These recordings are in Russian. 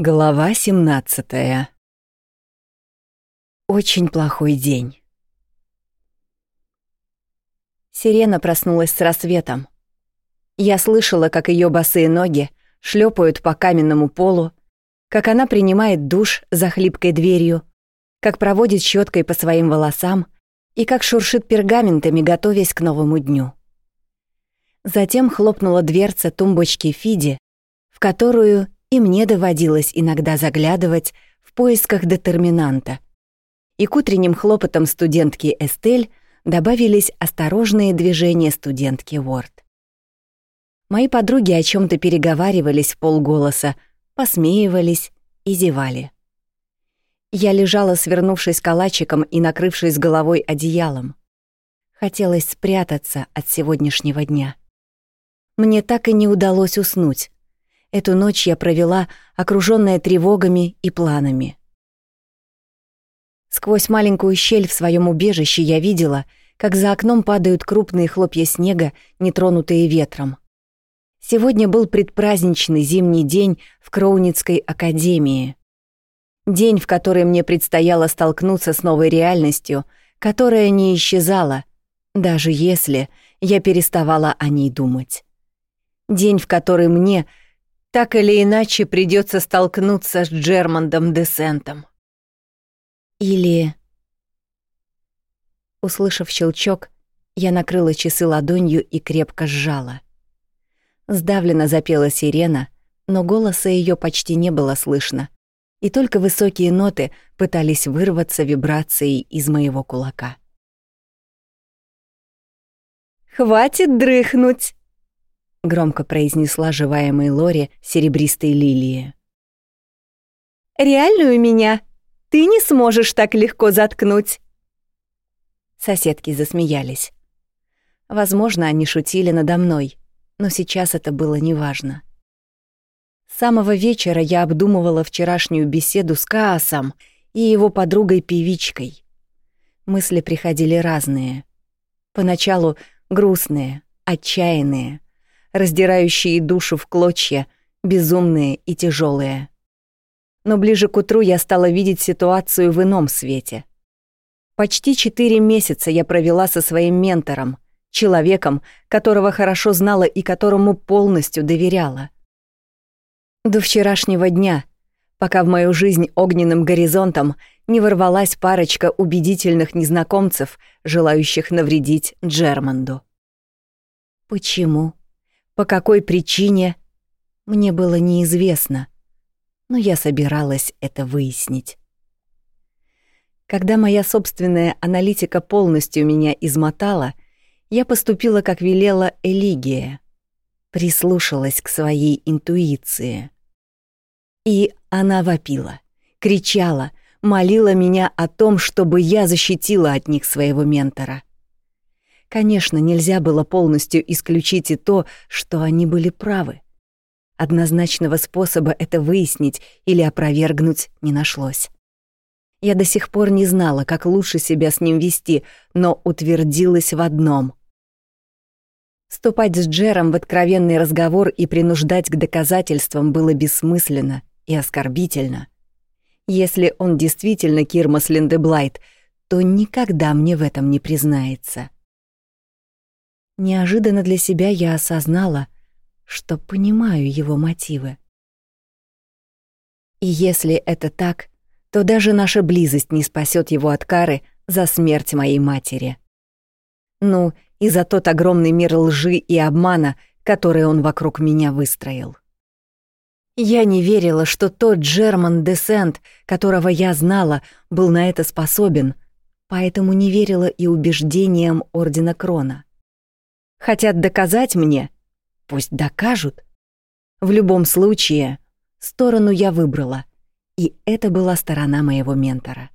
Глава 17 Очень плохой день. Сирена проснулась с рассветом. Я слышала, как ее босые ноги шлепают по каменному полу, как она принимает душ за хлипкой дверью, как проводит щеткой по своим волосам и как шуршит пергаментами, готовясь к новому дню. Затем хлопнула дверца тумбочки Фиди, в которую и мне доводилось иногда заглядывать в поисках детерминанта. И к утренним хлопотам студентки Эстель добавились осторожные движения студентки Уорд. Мои подруги о чем то переговаривались в полголоса, посмеивались и зевали. Я лежала, свернувшись калачиком и накрывшись головой одеялом. Хотелось спрятаться от сегодняшнего дня. Мне так и не удалось уснуть, Эту ночь я провела, окружённая тревогами и планами. Сквозь маленькую щель в своём убежище я видела, как за окном падают крупные хлопья снега, нетронутые ветром. Сегодня был предпраздничный зимний день в Кроуницкой академии. День, в который мне предстояло столкнуться с новой реальностью, которая не исчезала, даже если я переставала о ней думать. День, в который мне — так или иначе придется столкнуться с Джермандом Десентом. Или... Услышав щелчок, я накрыла часы ладонью и крепко сжала. Сдавленно запела сирена, но голоса ее почти не было слышно, и только высокие ноты пытались вырваться вибрацией из моего кулака. «Хватит дрыхнуть!» — громко произнесла живая Лори серебристой лилии. «Реальную меня ты не сможешь так легко заткнуть!» Соседки засмеялись. Возможно, они шутили надо мной, но сейчас это было неважно. С самого вечера я обдумывала вчерашнюю беседу с Каасом и его подругой-певичкой. Мысли приходили разные. Поначалу грустные, отчаянные — раздирающие душу в клочья, безумные и тяжелые. Но ближе к утру я стала видеть ситуацию в ином свете. Почти четыре месяца я провела со своим ментором, человеком, которого хорошо знала и которому полностью доверяла. До вчерашнего дня, пока в мою жизнь огненным горизонтом не ворвалась парочка убедительных незнакомцев, желающих навредить Джерманду. Почему? По какой причине, мне было неизвестно, но я собиралась это выяснить. Когда моя собственная аналитика полностью меня измотала, я поступила, как велела Элигия. Прислушалась к своей интуиции. И она вопила, кричала, молила меня о том, чтобы я защитила от них своего ментора. Конечно, нельзя было полностью исключить и то, что они были правы. Однозначного способа это выяснить или опровергнуть не нашлось. Я до сих пор не знала, как лучше себя с ним вести, но утвердилась в одном. Вступать с Джером в откровенный разговор и принуждать к доказательствам было бессмысленно и оскорбительно. Если он действительно Кирмас Линдеблайт, то никогда мне в этом не признается. Неожиданно для себя я осознала, что понимаю его мотивы. И если это так, то даже наша близость не спасет его от кары за смерть моей матери. Ну, и за тот огромный мир лжи и обмана, который он вокруг меня выстроил. Я не верила, что тот Джерман Десент, которого я знала, был на это способен, поэтому не верила и убеждениям Ордена Крона. Хотят доказать мне? Пусть докажут. В любом случае, сторону я выбрала, и это была сторона моего ментора.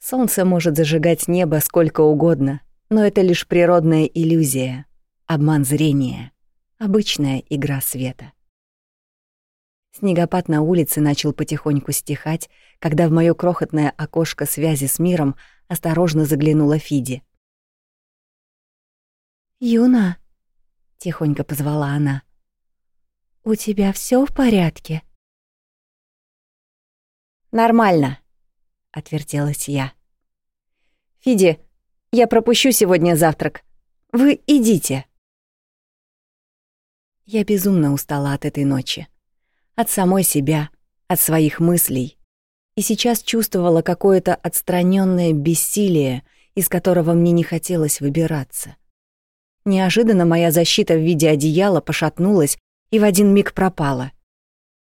Солнце может зажигать небо сколько угодно, но это лишь природная иллюзия, обман зрения, обычная игра света. Снегопад на улице начал потихоньку стихать, когда в моё крохотное окошко связи с миром осторожно заглянула Фиди. «Юна», — тихонько позвала она. «У тебя все в порядке?» «Нормально», — отвертелась я. «Фиди, я пропущу сегодня завтрак. Вы идите». Я безумно устала от этой ночи. От самой себя, от своих мыслей. И сейчас чувствовала какое-то отстраненное бессилие, из которого мне не хотелось выбираться. Неожиданно моя защита в виде одеяла пошатнулась и в один миг пропала.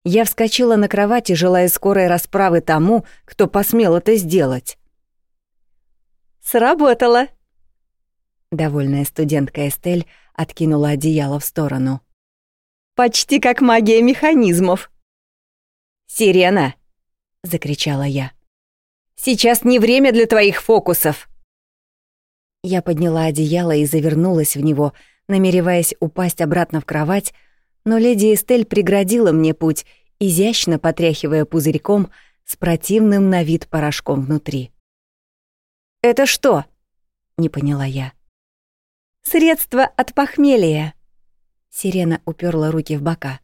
Я вскочила на кровати, желая скорой расправы тому, кто посмел это сделать. «Сработало!» Довольная студентка Эстель откинула одеяло в сторону. «Почти как магия механизмов!» «Сирена!» — закричала я. «Сейчас не время для твоих фокусов!» Я подняла одеяло и завернулась в него, намереваясь упасть обратно в кровать, но леди Эстель преградила мне путь, изящно потряхивая пузырьком с противным на вид порошком внутри. «Это что?» — не поняла я. «Средство от похмелья». Сирена уперла руки в бока.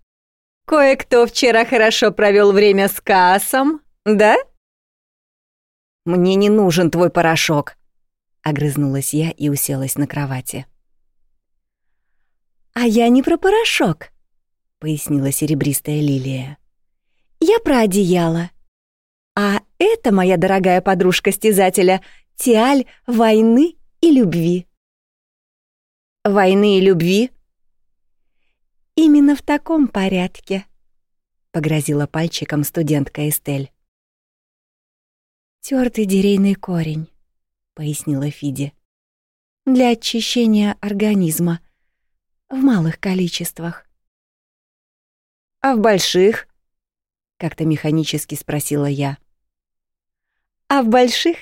«Кое-кто вчера хорошо провел время с Каасом, да?» «Мне не нужен твой порошок», — огрызнулась я и уселась на кровати. «А я не про порошок», — пояснила серебристая лилия. «Я про одеяло. А это, моя дорогая подружка-стязателя, Тиаль войны и любви». «Войны и любви?» «Именно в таком порядке», — погрозила пальчиком студентка Эстель. «Тёртый дерейный корень», — пояснила Фиди. «Для очищения организма. В малых количествах». «А в больших?» — как-то механически спросила я. «А в больших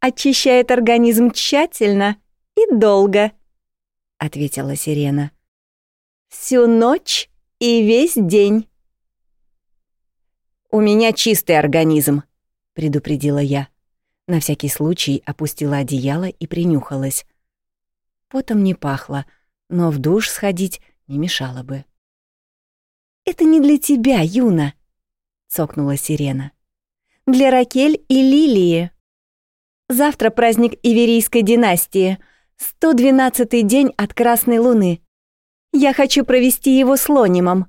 очищает организм тщательно и долго», — ответила Сирена. «Всю ночь и весь день». «У меня чистый организм», — предупредила я. На всякий случай опустила одеяло и принюхалась. Потом не пахло, но в душ сходить не мешало бы. «Это не для тебя, Юна», — цокнула Сирена. «Для Ракель и Лилии. Завтра праздник Иверийской династии, 112-й день от Красной Луны. Я хочу провести его с Лонимом.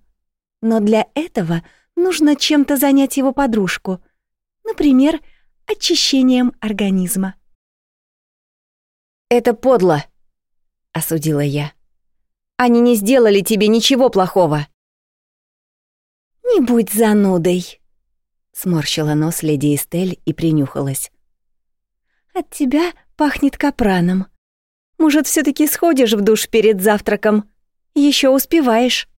Но для этого нужно чем-то занять его подружку. Например, очищением организма». «Это подло», — осудила я. «Они не сделали тебе ничего плохого». «Не будь занудой», — сморщила нос леди Эстель и принюхалась. «От тебя пахнет капраном. Может, все таки сходишь в душ перед завтраком? Еще успеваешь».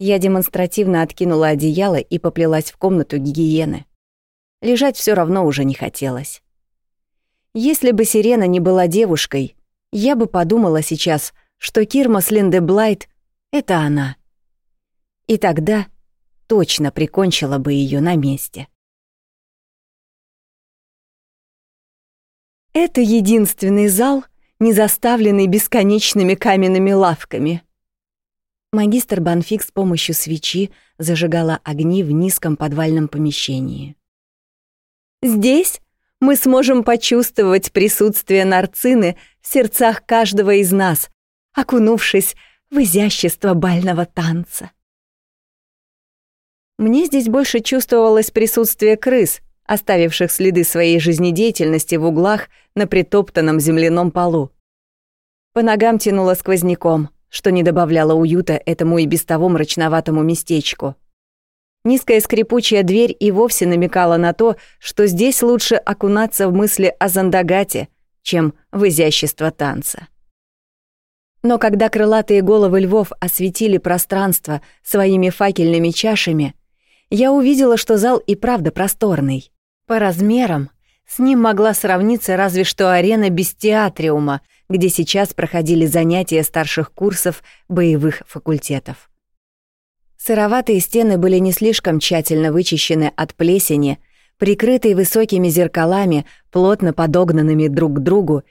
Я демонстративно откинула одеяло и поплелась в комнату гигиены. Лежать все равно уже не хотелось. Если бы Сирена не была девушкой, я бы подумала сейчас, что Кирмас Линде Блайт — это она и тогда точно прикончила бы ее на месте. Это единственный зал, не заставленный бесконечными каменными лавками. Магистр Банфик с помощью свечи зажигала огни в низком подвальном помещении. «Здесь мы сможем почувствовать присутствие нарцины в сердцах каждого из нас, окунувшись в изящество бального танца. Мне здесь больше чувствовалось присутствие крыс, оставивших следы своей жизнедеятельности в углах на притоптанном земляном полу. По ногам тянуло сквозняком, что не добавляло уюта этому и без того мрачноватому местечку. Низкая скрипучая дверь и вовсе намекала на то, что здесь лучше окунаться в мысли о Зандагате, чем в изящество танца. Но когда крылатые головы львов осветили пространство своими факельными чашами, я увидела, что зал и правда просторный. По размерам с ним могла сравниться разве что арена бестиатриума, где сейчас проходили занятия старших курсов боевых факультетов. Сыроватые стены были не слишком тщательно вычищены от плесени, прикрытые высокими зеркалами, плотно подогнанными друг к другу,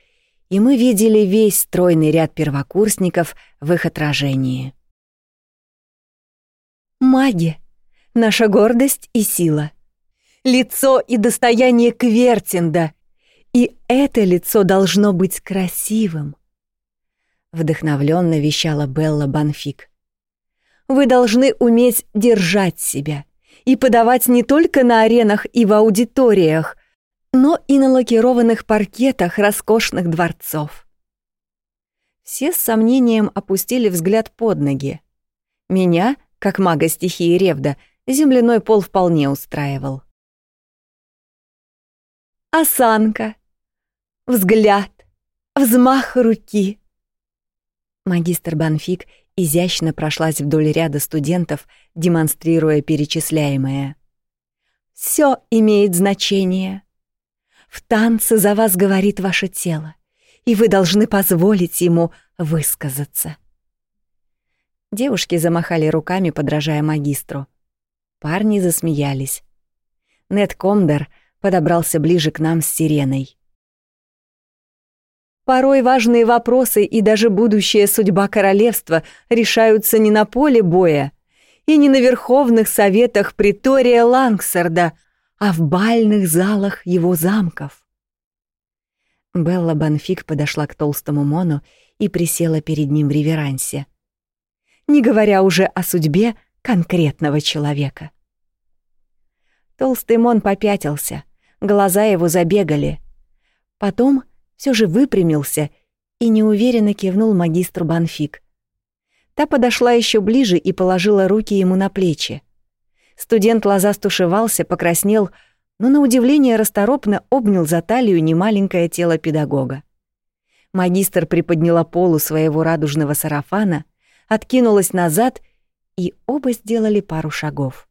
и мы видели весь стройный ряд первокурсников в их отражении. Маги — наша гордость и сила. Лицо и достояние Квертинда. И это лицо должно быть красивым. Вдохновленно вещала Белла Банфик. Вы должны уметь держать себя и подавать не только на аренах и в аудиториях, но и на лакированных паркетах роскошных дворцов. Все с сомнением опустили взгляд под ноги. Меня, как мага стихии Ревда, земляной пол вполне устраивал. Осанка, взгляд, взмах руки. Магистр Банфик изящно прошлась вдоль ряда студентов, демонстрируя перечисляемое. Все имеет значение. В танце за вас говорит ваше тело, и вы должны позволить ему высказаться. Девушки замахали руками, подражая магистру. Парни засмеялись. Нед Комдер подобрался ближе к нам с сиреной. Порой важные вопросы и даже будущая судьба королевства решаются не на поле боя и не на верховных советах притория Лангсарда, а в бальных залах его замков. Белла Банфик подошла к толстому Мону и присела перед ним в реверансе. Не говоря уже о судьбе конкретного человека. Толстый Мон попятился, глаза его забегали. Потом — все же выпрямился и неуверенно кивнул магистру Банфик. Та подошла еще ближе и положила руки ему на плечи. Студент лоза стушевался, покраснел, но на удивление расторопно обнял за талию немаленькое тело педагога. Магистр приподняла полу своего радужного сарафана, откинулась назад, и оба сделали пару шагов.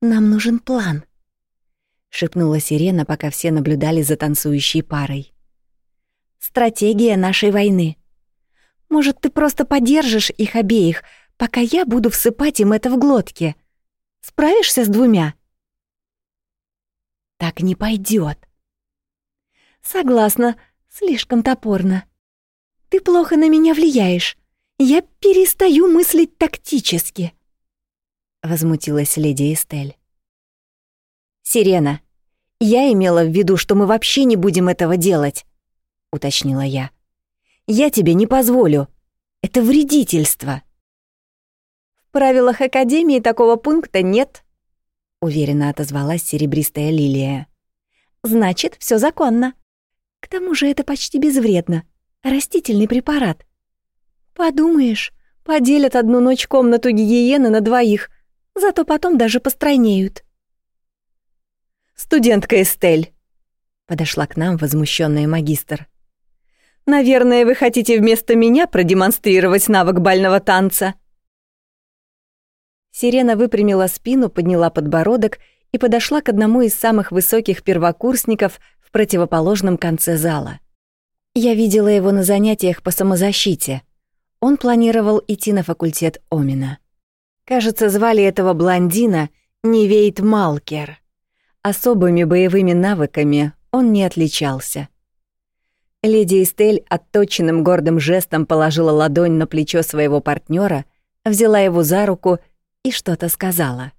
«Нам нужен план», шепнула сирена, пока все наблюдали за танцующей парой. Стратегия нашей войны. Может, ты просто поддержишь их обеих, пока я буду всыпать им это в глотки. Справишься с двумя? Так не пойдет. Согласна, слишком топорно. Ты плохо на меня влияешь. Я перестаю мыслить тактически. Возмутилась леди Эстель. Сирена, «Я имела в виду, что мы вообще не будем этого делать», — уточнила я. «Я тебе не позволю. Это вредительство». «В правилах Академии такого пункта нет», — уверенно отозвалась серебристая лилия. «Значит, все законно. К тому же это почти безвредно. Растительный препарат. Подумаешь, поделят одну ночь комнату гигиены на двоих, зато потом даже постройнеют» студентка Эстель», — подошла к нам возмущенная магистр. «Наверное, вы хотите вместо меня продемонстрировать навык бального танца?» Сирена выпрямила спину, подняла подбородок и подошла к одному из самых высоких первокурсников в противоположном конце зала. Я видела его на занятиях по самозащите. Он планировал идти на факультет Омина. Кажется, звали этого блондина Невейт Малкер. Особыми боевыми навыками он не отличался. Леди Эстель отточенным гордым жестом положила ладонь на плечо своего партнера, взяла его за руку и что-то сказала.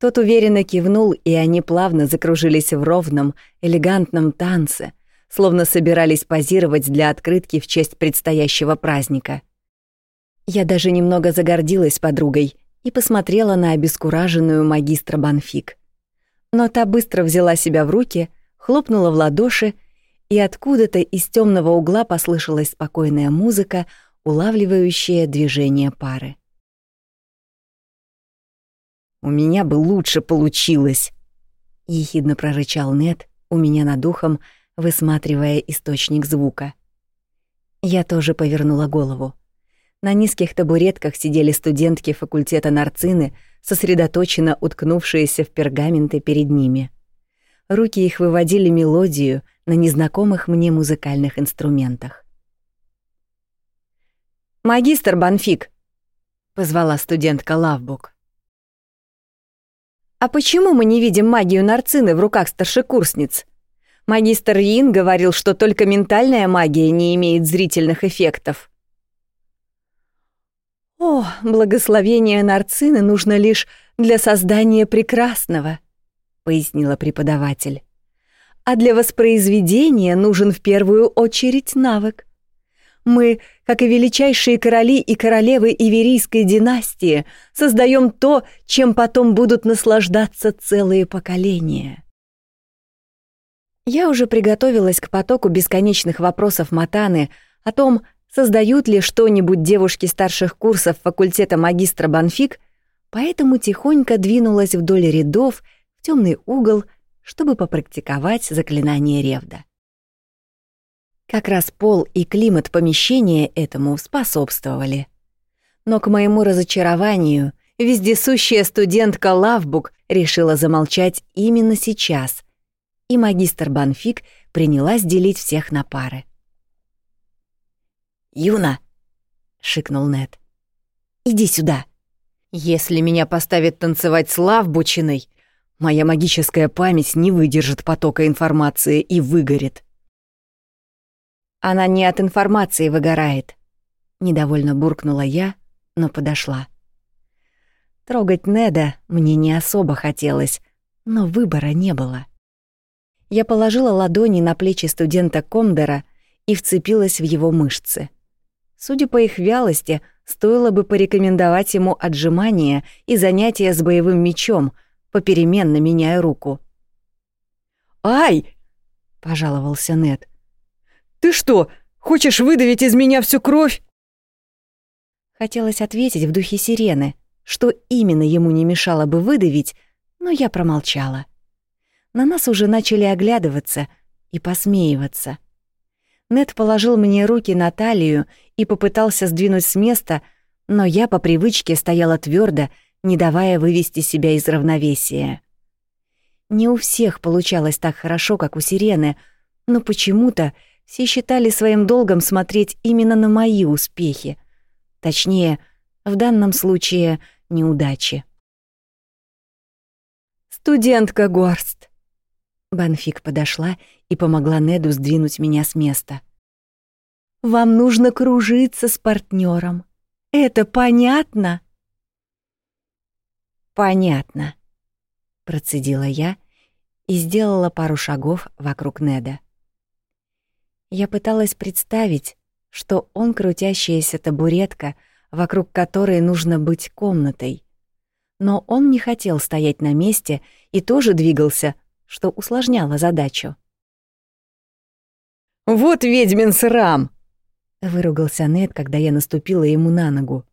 Тот уверенно кивнул, и они плавно закружились в ровном, элегантном танце, словно собирались позировать для открытки в честь предстоящего праздника. Я даже немного загордилась подругой и посмотрела на обескураженную магистра Банфик но та быстро взяла себя в руки, хлопнула в ладоши, и откуда-то из темного угла послышалась спокойная музыка, улавливающая движение пары. «У меня бы лучше получилось!» — ехидно прорычал Нет у меня над ухом, высматривая источник звука. Я тоже повернула голову. На низких табуретках сидели студентки факультета Нарцины, сосредоточенно уткнувшиеся в пергаменты перед ними. Руки их выводили мелодию на незнакомых мне музыкальных инструментах. «Магистр Банфик!» — позвала студентка Лавбук. «А почему мы не видим магию Нарцины в руках старшекурсниц?» Магистр Йин говорил, что только ментальная магия не имеет зрительных эффектов. «О, «О, благословение Нарцины нужно лишь для создания прекрасного», — пояснила преподаватель. «А для воспроизведения нужен в первую очередь навык. Мы, как и величайшие короли и королевы Иверийской династии, создаем то, чем потом будут наслаждаться целые поколения». Я уже приготовилась к потоку бесконечных вопросов Матаны о том, создают ли что-нибудь девушки старших курсов факультета магистра Банфик, поэтому тихонько двинулась вдоль рядов в темный угол, чтобы попрактиковать заклинание Ревда. Как раз пол и климат помещения этому способствовали. Но к моему разочарованию вездесущая студентка Лавбук решила замолчать именно сейчас, и магистр Банфик принялась делить всех на пары. «Юна!» — шикнул Нед. «Иди сюда. Если меня поставят танцевать с Лавбучиной, моя магическая память не выдержит потока информации и выгорит». «Она не от информации выгорает», — недовольно буркнула я, но подошла. Трогать Неда мне не особо хотелось, но выбора не было. Я положила ладони на плечи студента Комдера и вцепилась в его мышцы. Судя по их вялости, стоило бы порекомендовать ему отжимания и занятия с боевым мечом, попеременно меняя руку. «Ай!» — пожаловался Нед. «Ты что, хочешь выдавить из меня всю кровь?» Хотелось ответить в духе сирены, что именно ему не мешало бы выдавить, но я промолчала. На нас уже начали оглядываться и посмеиваться. Нед положил мне руки на талию и попытался сдвинуть с места, но я по привычке стояла твердо, не давая вывести себя из равновесия. Не у всех получалось так хорошо, как у Сирены, но почему-то все считали своим долгом смотреть именно на мои успехи. Точнее, в данном случае неудачи. «Студентка Горст», Банфик подошла и помогла Неду сдвинуть меня с места. «Вам нужно кружиться с партнером. Это понятно?» «Понятно», — процедила я и сделала пару шагов вокруг Неда. Я пыталась представить, что он крутящаяся табуретка, вокруг которой нужно быть комнатой. Но он не хотел стоять на месте и тоже двигался, что усложняло задачу. «Вот ведьмин срам!» — выругался Нед, когда я наступила ему на ногу.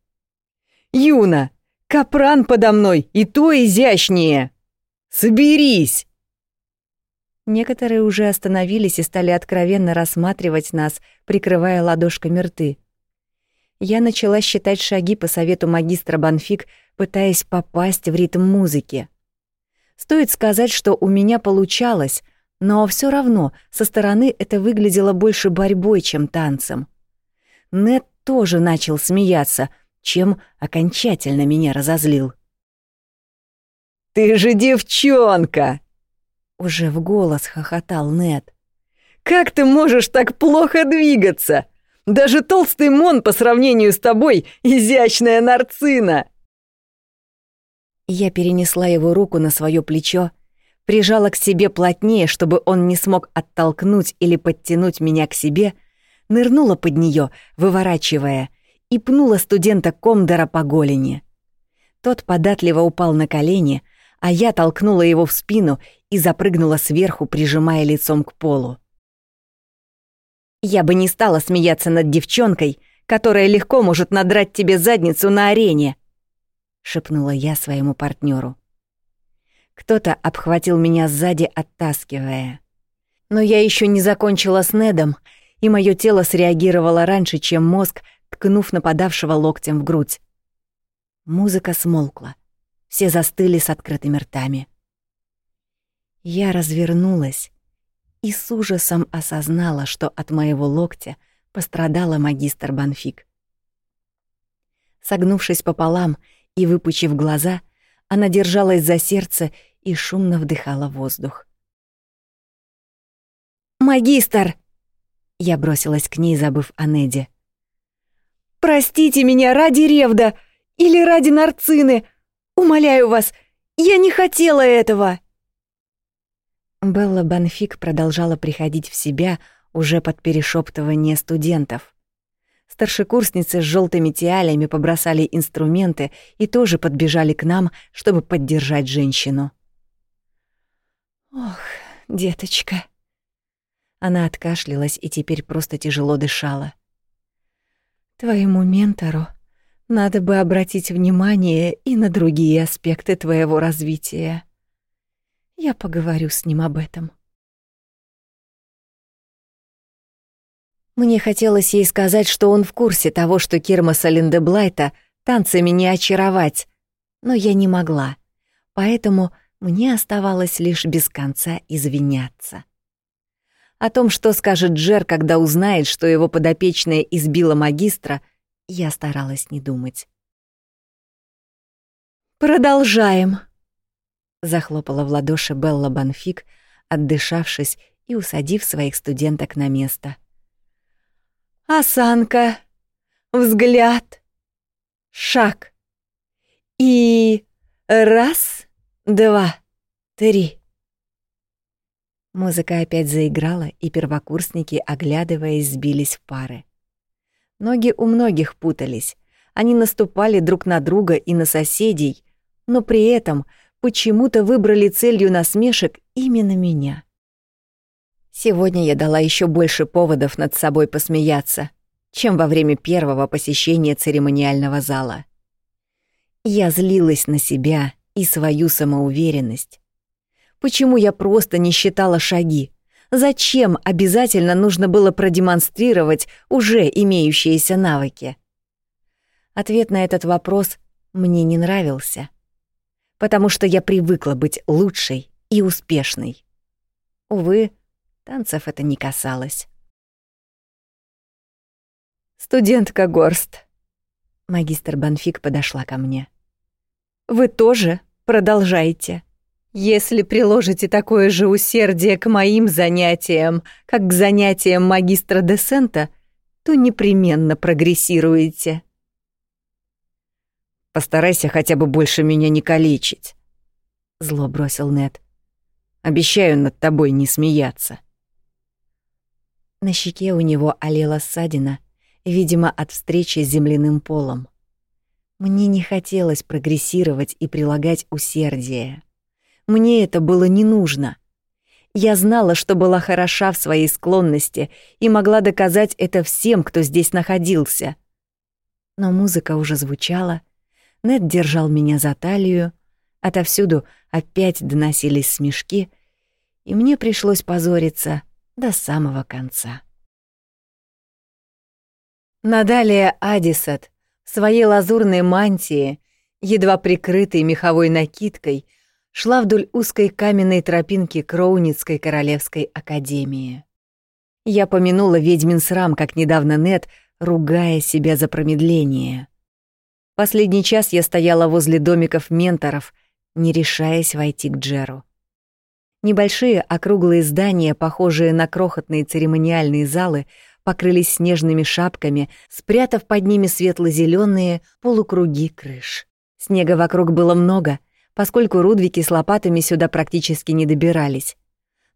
«Юна, капран подо мной и то изящнее! Соберись!» Некоторые уже остановились и стали откровенно рассматривать нас, прикрывая ладошками рты. Я начала считать шаги по совету магистра Банфик, пытаясь попасть в ритм музыки. Стоит сказать, что у меня получалось, но все равно со стороны это выглядело больше борьбой, чем танцем. Нет тоже начал смеяться, чем окончательно меня разозлил. «Ты же девчонка!» Уже в голос хохотал Нет. «Как ты можешь так плохо двигаться? Даже толстый Мон по сравнению с тобой — изящная нарцина!» Я перенесла его руку на свое плечо, прижала к себе плотнее, чтобы он не смог оттолкнуть или подтянуть меня к себе, нырнула под нее, выворачивая, и пнула студента Комдора по голени. Тот податливо упал на колени, а я толкнула его в спину и запрыгнула сверху, прижимая лицом к полу. Я бы не стала смеяться над девчонкой, которая легко может надрать тебе задницу на арене, шепнула я своему партнеру. Кто-то обхватил меня сзади, оттаскивая. Но я еще не закончила с Недом, и мое тело среагировало раньше, чем мозг, ткнув нападавшего локтем в грудь. Музыка смолкла. Все застыли с открытыми ртами. Я развернулась и с ужасом осознала, что от моего локтя пострадала магистр Банфик. Согнувшись пополам, и, выпучив глаза, она держалась за сердце и шумно вдыхала воздух. «Магистр!» Я бросилась к ней, забыв о Неде. «Простите меня ради Ревда! Или ради нарцины? Умоляю вас, я не хотела этого!» Белла Банфик продолжала приходить в себя уже под перешептывание студентов. Старшекурсницы с желтыми тиалями побросали инструменты и тоже подбежали к нам, чтобы поддержать женщину. «Ох, деточка». Она откашлялась и теперь просто тяжело дышала. «Твоему ментору надо бы обратить внимание и на другие аспекты твоего развития. Я поговорю с ним об этом». Мне хотелось ей сказать, что он в курсе того, что Кирмаса Линдеблайта танцами не очаровать, но я не могла, поэтому мне оставалось лишь без конца извиняться. О том, что скажет Джер, когда узнает, что его подопечная избила магистра, я старалась не думать. «Продолжаем», — захлопала в ладоши Белла Банфик, отдышавшись и усадив своих студенток на место осанка, взгляд, шаг. И раз, два, три. Музыка опять заиграла, и первокурсники, оглядываясь, сбились в пары. Ноги у многих путались. Они наступали друг на друга и на соседей, но при этом почему-то выбрали целью насмешек именно меня. Сегодня я дала еще больше поводов над собой посмеяться, чем во время первого посещения церемониального зала. Я злилась на себя и свою самоуверенность. Почему я просто не считала шаги? Зачем обязательно нужно было продемонстрировать уже имеющиеся навыки? Ответ на этот вопрос мне не нравился, потому что я привыкла быть лучшей и успешной. Увы, Танцев это не касалось. «Студентка Горст». Магистр Банфик подошла ко мне. «Вы тоже продолжайте. Если приложите такое же усердие к моим занятиям, как к занятиям магистра Десента, то непременно прогрессируете». «Постарайся хотя бы больше меня не калечить», — зло бросил Нед. «Обещаю над тобой не смеяться». На щеке у него олела ссадина, видимо, от встречи с земляным полом. Мне не хотелось прогрессировать и прилагать усердие. Мне это было не нужно. Я знала, что была хороша в своей склонности и могла доказать это всем, кто здесь находился. Но музыка уже звучала, Нед держал меня за талию, отовсюду опять доносились смешки, и мне пришлось позориться — до самого конца. Надалия Адисат в своей лазурной мантии, едва прикрытой меховой накидкой, шла вдоль узкой каменной тропинки Кроуницкой Королевской Академии. Я помянула ведьмин срам, как недавно Нет, ругая себя за промедление. Последний час я стояла возле домиков менторов, не решаясь войти к Джеру. Небольшие округлые здания, похожие на крохотные церемониальные залы, покрылись снежными шапками, спрятав под ними светло зеленые полукруги крыш. Снега вокруг было много, поскольку рудвики с лопатами сюда практически не добирались.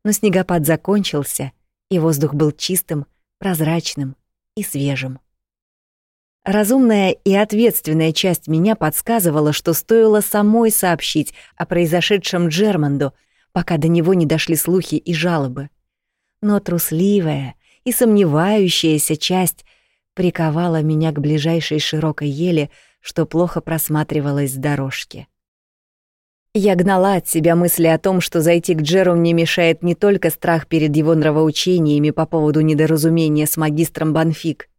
Но снегопад закончился, и воздух был чистым, прозрачным и свежим. Разумная и ответственная часть меня подсказывала, что стоило самой сообщить о произошедшем Джерманду — пока до него не дошли слухи и жалобы. Но трусливая и сомневающаяся часть приковала меня к ближайшей широкой еле, что плохо просматривалось с дорожки. Я гнала от себя мысли о том, что зайти к Джеру мне мешает не только страх перед его нравоучениями по поводу недоразумения с магистром Банфик.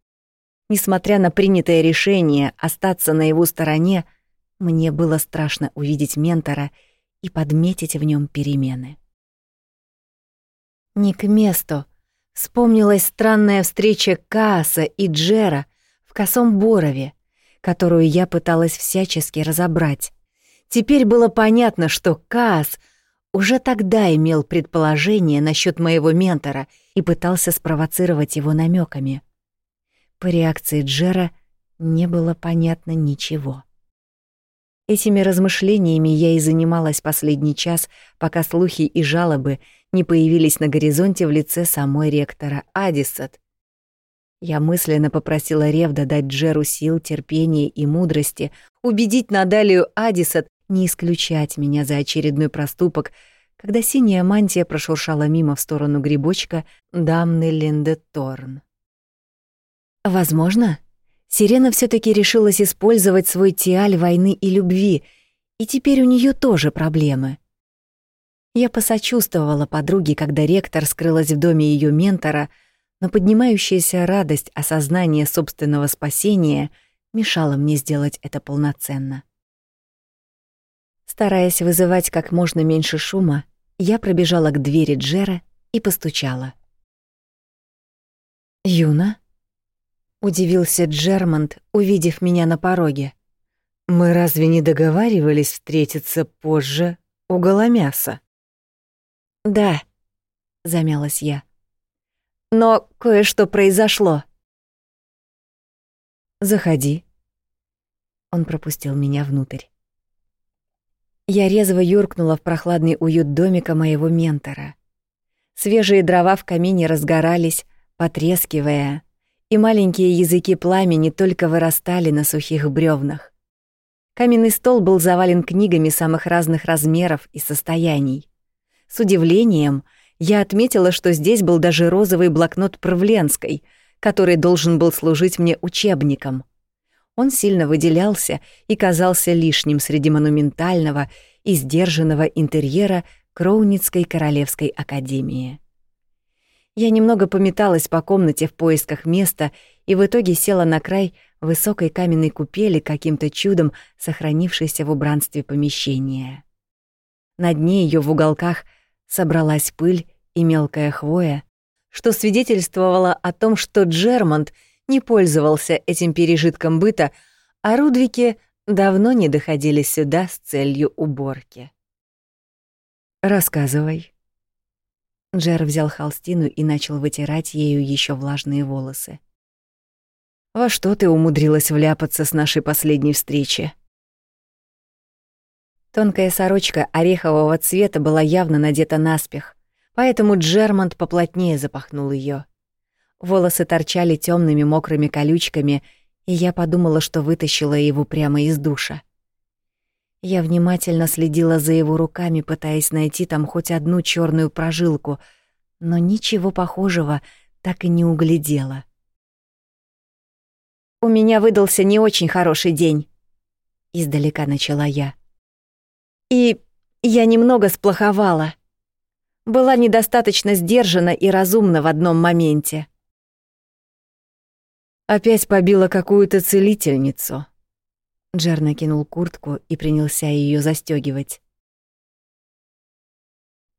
Несмотря на принятое решение остаться на его стороне, мне было страшно увидеть ментора — и подметить в нем перемены. Не к месту вспомнилась странная встреча Кааса и Джера в Косом Борове, которую я пыталась всячески разобрать. Теперь было понятно, что Каас уже тогда имел предположение насчет моего ментора и пытался спровоцировать его намеками. По реакции Джера не было понятно ничего. Этими размышлениями я и занималась последний час, пока слухи и жалобы не появились на горизонте в лице самой ректора Адисат. Я мысленно попросила Ревда дать Джеру сил, терпения и мудрости, убедить Надалию Адисат не исключать меня за очередной проступок, когда синяя мантия прошуршала мимо в сторону грибочка дамны Линде Торн. Возможно, Сирена все таки решилась использовать свой тиаль войны и любви, и теперь у нее тоже проблемы. Я посочувствовала подруге, когда ректор скрылась в доме ее ментора, но поднимающаяся радость осознания собственного спасения мешала мне сделать это полноценно. Стараясь вызывать как можно меньше шума, я пробежала к двери Джера и постучала. «Юна?» — удивился Джермонт, увидев меня на пороге. «Мы разве не договаривались встретиться позже у Голомяса?» «Да», — замялась я. «Но кое-что произошло». «Заходи». Он пропустил меня внутрь. Я резво юркнула в прохладный уют домика моего ментора. Свежие дрова в камине разгорались, потрескивая, и маленькие языки пламени только вырастали на сухих бревнах. Каменный стол был завален книгами самых разных размеров и состояний. С удивлением я отметила, что здесь был даже розовый блокнот Правленской, который должен был служить мне учебником. Он сильно выделялся и казался лишним среди монументального и сдержанного интерьера Кроуницкой Королевской Академии. Я немного пометалась по комнате в поисках места и в итоге села на край высокой каменной купели, каким-то чудом сохранившейся в убранстве помещения. На дне ее в уголках собралась пыль и мелкая хвоя, что свидетельствовало о том, что Джермонт не пользовался этим пережитком быта, а Рудвики давно не доходили сюда с целью уборки. «Рассказывай», Джер взял холстину и начал вытирать ею еще влажные волосы. «Во что ты умудрилась вляпаться с нашей последней встречи?» Тонкая сорочка орехового цвета была явно надета наспех, поэтому Джермонт поплотнее запахнул ее. Волосы торчали темными мокрыми колючками, и я подумала, что вытащила его прямо из душа. Я внимательно следила за его руками, пытаясь найти там хоть одну черную прожилку, но ничего похожего так и не углядела. «У меня выдался не очень хороший день», — издалека начала я. «И я немного сплоховала. Была недостаточно сдержана и разумна в одном моменте». Опять побила какую-то целительницу, Джер накинул куртку и принялся ее застегивать.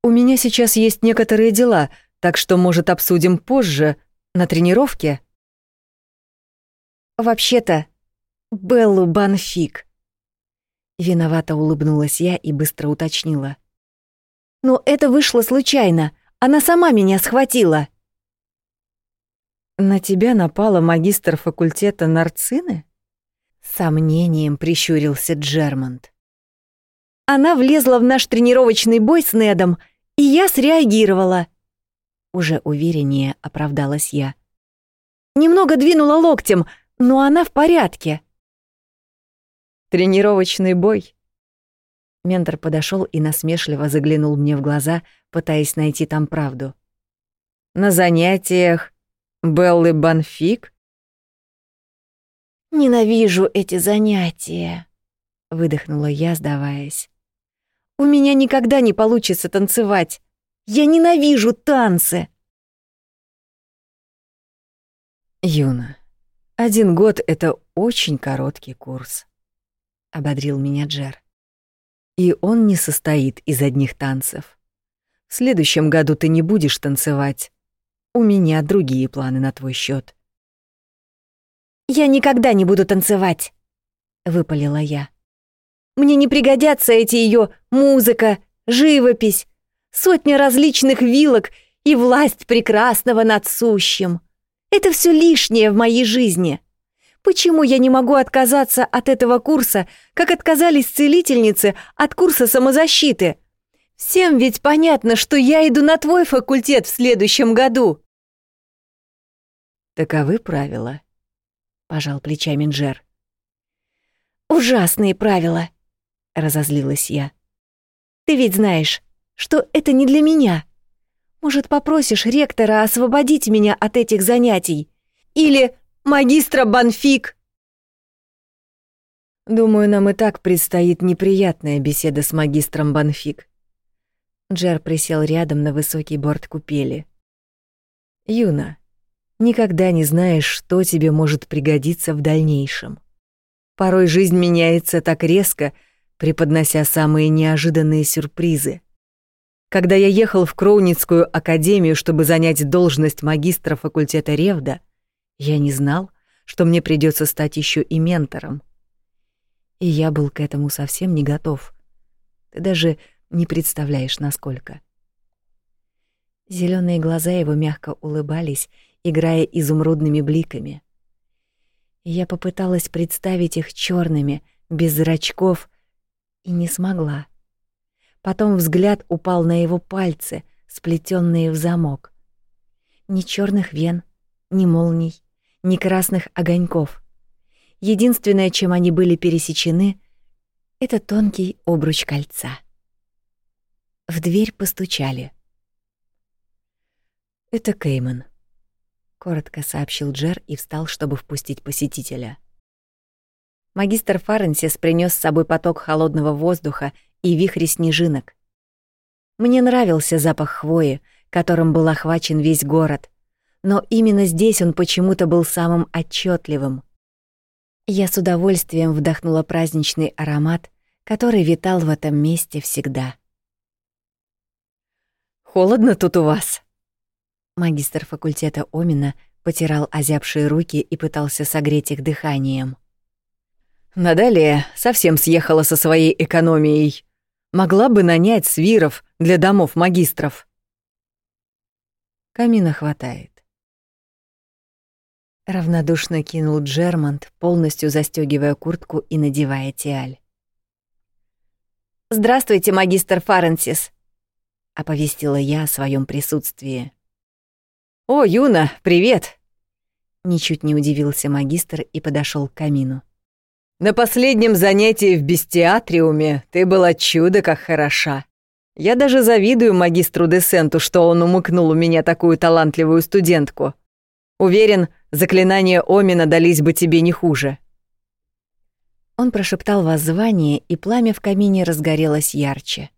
«У меня сейчас есть некоторые дела, так что, может, обсудим позже, на тренировке?» «Вообще-то, Беллу Банфик». Виновато улыбнулась я и быстро уточнила. «Но это вышло случайно. Она сама меня схватила». «На тебя напала магистр факультета Нарцины?» сомнением прищурился Джермонт. Она влезла в наш тренировочный бой с Недом, и я среагировала. Уже увереннее оправдалась я. Немного двинула локтем, но она в порядке. Тренировочный бой. Ментор подошел и насмешливо заглянул мне в глаза, пытаясь найти там правду. На занятиях Беллы Банфик «Ненавижу эти занятия», — выдохнула я, сдаваясь. «У меня никогда не получится танцевать. Я ненавижу танцы!» «Юна, один год — это очень короткий курс», — ободрил меня Джер. «И он не состоит из одних танцев. В следующем году ты не будешь танцевать. У меня другие планы на твой счет. «Я никогда не буду танцевать», — выпалила я. «Мне не пригодятся эти ее музыка, живопись, сотня различных вилок и власть прекрасного над сущим. Это все лишнее в моей жизни. Почему я не могу отказаться от этого курса, как отказались целительницы от курса самозащиты? Всем ведь понятно, что я иду на твой факультет в следующем году. Таковы правила, пожал плечами Джер. Ужасные правила, разозлилась я. Ты ведь знаешь, что это не для меня. Может, попросишь ректора освободить меня от этих занятий? Или магистра Банфик?» «Думаю, нам и так предстоит неприятная беседа с магистром Банфик». Джер присел рядом на высокий борт купели. «Юна, никогда не знаешь, что тебе может пригодиться в дальнейшем. Порой жизнь меняется так резко, преподнося самые неожиданные сюрпризы. Когда я ехал в Кроуницкую академию, чтобы занять должность магистра факультета Ревда, я не знал, что мне придется стать еще и ментором. И я был к этому совсем не готов. Ты даже не представляешь, насколько. Зеленые глаза его мягко улыбались, играя изумрудными бликами. я попыталась представить их черными, без зрачков, и не смогла. Потом взгляд упал на его пальцы, сплетенные в замок. Ни черных вен, ни молний, ни красных огоньков. Единственное, чем они были пересечены, это тонкий обруч кольца. В дверь постучали. «Это Кейман», — коротко сообщил Джер и встал, чтобы впустить посетителя. Магистр Фаренсис принес с собой поток холодного воздуха и вихри снежинок. Мне нравился запах хвои, которым был охвачен весь город, но именно здесь он почему-то был самым отчетливым. Я с удовольствием вдохнула праздничный аромат, который витал в этом месте всегда. «Холодно тут у вас?» Магистр факультета Омина потирал озябшие руки и пытался согреть их дыханием. «Надалее совсем съехала со своей экономией. Могла бы нанять свиров для домов магистров». Камина хватает. Равнодушно кинул Джермонт, полностью застегивая куртку и надевая тиаль. «Здравствуйте, магистр Фаренсис», — оповестила я о своем присутствии. «О, Юна, привет!» Ничуть не удивился магистр и подошел к камину. «На последнем занятии в бестиатриуме ты была чудо как хороша. Я даже завидую магистру Десенту, что он умыкнул у меня такую талантливую студентку. Уверен, заклинания Омина дались бы тебе не хуже». Он прошептал воззвание, и пламя в камине разгорелось ярче.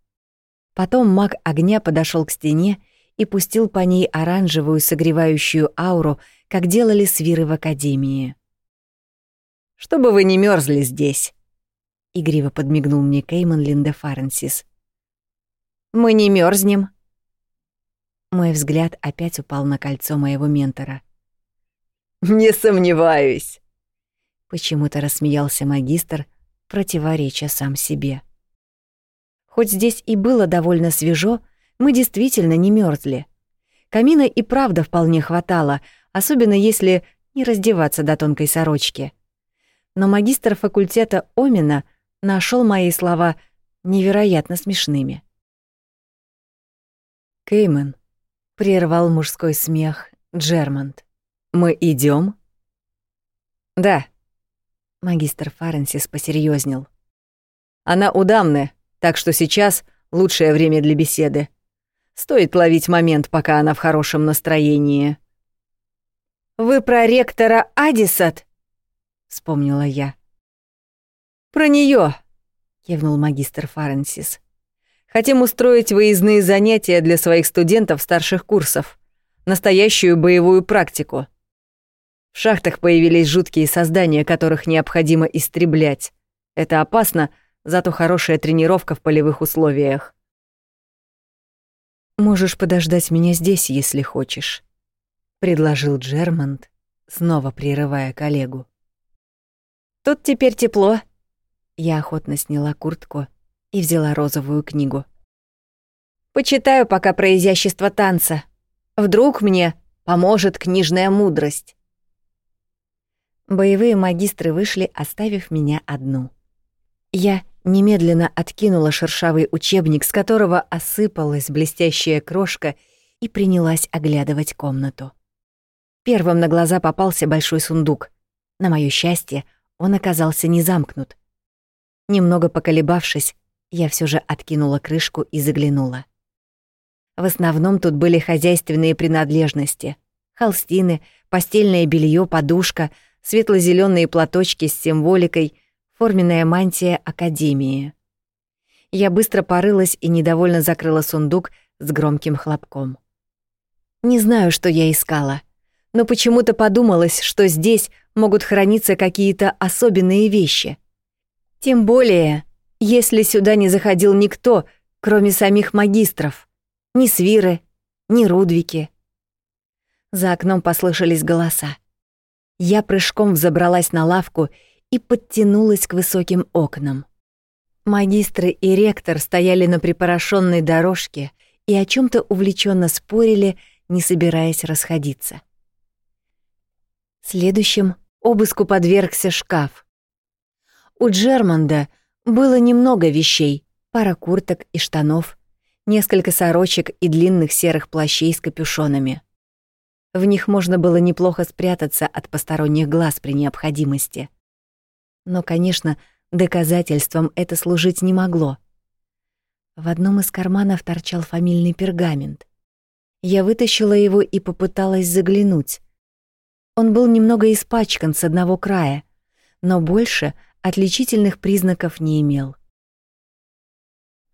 Потом маг огня подошел к стене и пустил по ней оранжевую согревающую ауру, как делали свиры в академии. «Чтобы вы не мерзли здесь», — игриво подмигнул мне Кейман Линде Фаренсис. «Мы не мерзнем. Мой взгляд опять упал на кольцо моего ментора — «Не сомневаюсь», — почему-то рассмеялся магистр, противореча сам себе. Хоть здесь и было довольно свежо, мы действительно не мерзли. Камина и правда вполне хватало, особенно если не раздеваться до тонкой сорочки. Но магистр факультета Омина нашел мои слова невероятно смешными. «Кеймен», — прервал мужской смех Джермонт. Мы идем? Да. Магистр Фаренсис посерьезнел. Она у Дамны, так что сейчас лучшее время для беседы. Стоит ловить момент, пока она в хорошем настроении. Вы про ректора Адисат? вспомнила я. Про нее, кивнул магистр Фаренсис. Хотим устроить выездные занятия для своих студентов старших курсов. Настоящую боевую практику. В шахтах появились жуткие создания, которых необходимо истреблять. Это опасно, зато хорошая тренировка в полевых условиях. «Можешь подождать меня здесь, если хочешь», — предложил Джермонт, снова прерывая коллегу. «Тут теперь тепло». Я охотно сняла куртку и взяла розовую книгу. «Почитаю пока про изящество танца. Вдруг мне поможет книжная мудрость». Боевые магистры вышли, оставив меня одну. Я немедленно откинула шершавый учебник, с которого осыпалась блестящая крошка, и принялась оглядывать комнату. Первым на глаза попался большой сундук. На моё счастье, он оказался не замкнут. Немного поколебавшись, я все же откинула крышку и заглянула. В основном тут были хозяйственные принадлежности. Холстины, постельное белье, подушка, светло зеленые платочки с символикой, форменная мантия Академии. Я быстро порылась и недовольно закрыла сундук с громким хлопком. Не знаю, что я искала, но почему-то подумалось, что здесь могут храниться какие-то особенные вещи. Тем более, если сюда не заходил никто, кроме самих магистров. Ни Свиры, ни Рудвики. За окном послышались голоса. Я прыжком взобралась на лавку и подтянулась к высоким окнам. Магистры и ректор стояли на припорошенной дорожке и о чем то увлеченно спорили, не собираясь расходиться. Следующим обыску подвергся шкаф. У Джермонда было немного вещей, пара курток и штанов, несколько сорочек и длинных серых плащей с капюшонами. В них можно было неплохо спрятаться от посторонних глаз при необходимости. Но, конечно, доказательством это служить не могло. В одном из карманов торчал фамильный пергамент. Я вытащила его и попыталась заглянуть. Он был немного испачкан с одного края, но больше отличительных признаков не имел.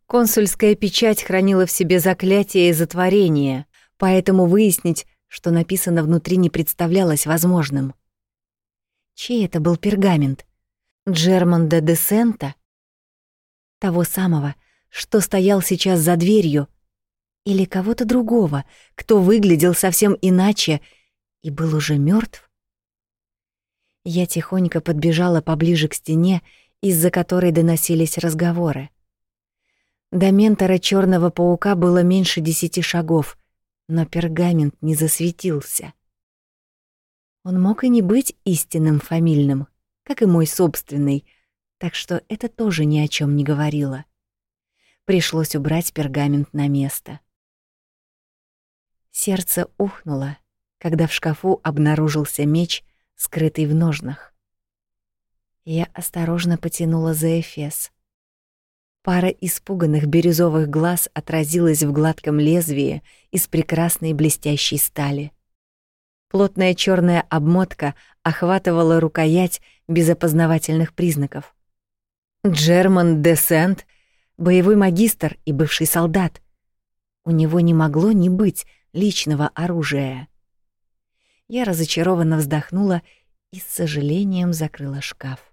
Консульская печать хранила в себе заклятие и затворение, поэтому выяснить, что написано внутри, не представлялось возможным. Чей это был пергамент? Джермонда де Сента? Того самого, что стоял сейчас за дверью? Или кого-то другого, кто выглядел совсем иначе и был уже мертв? Я тихонько подбежала поближе к стене, из-за которой доносились разговоры. До ментора черного паука было меньше десяти шагов, но пергамент не засветился. Он мог и не быть истинным фамильным, как и мой собственный, так что это тоже ни о чем не говорило. Пришлось убрать пергамент на место. Сердце ухнуло, когда в шкафу обнаружился меч скрытый в ножнах. Я осторожно потянула за эфес. Пара испуганных бирюзовых глаз отразилась в гладком лезвии из прекрасной блестящей стали. Плотная черная обмотка охватывала рукоять без опознавательных признаков. Джерман Десент, боевой магистр и бывший солдат. У него не могло не быть личного оружия. Я разочарованно вздохнула и с сожалением закрыла шкаф.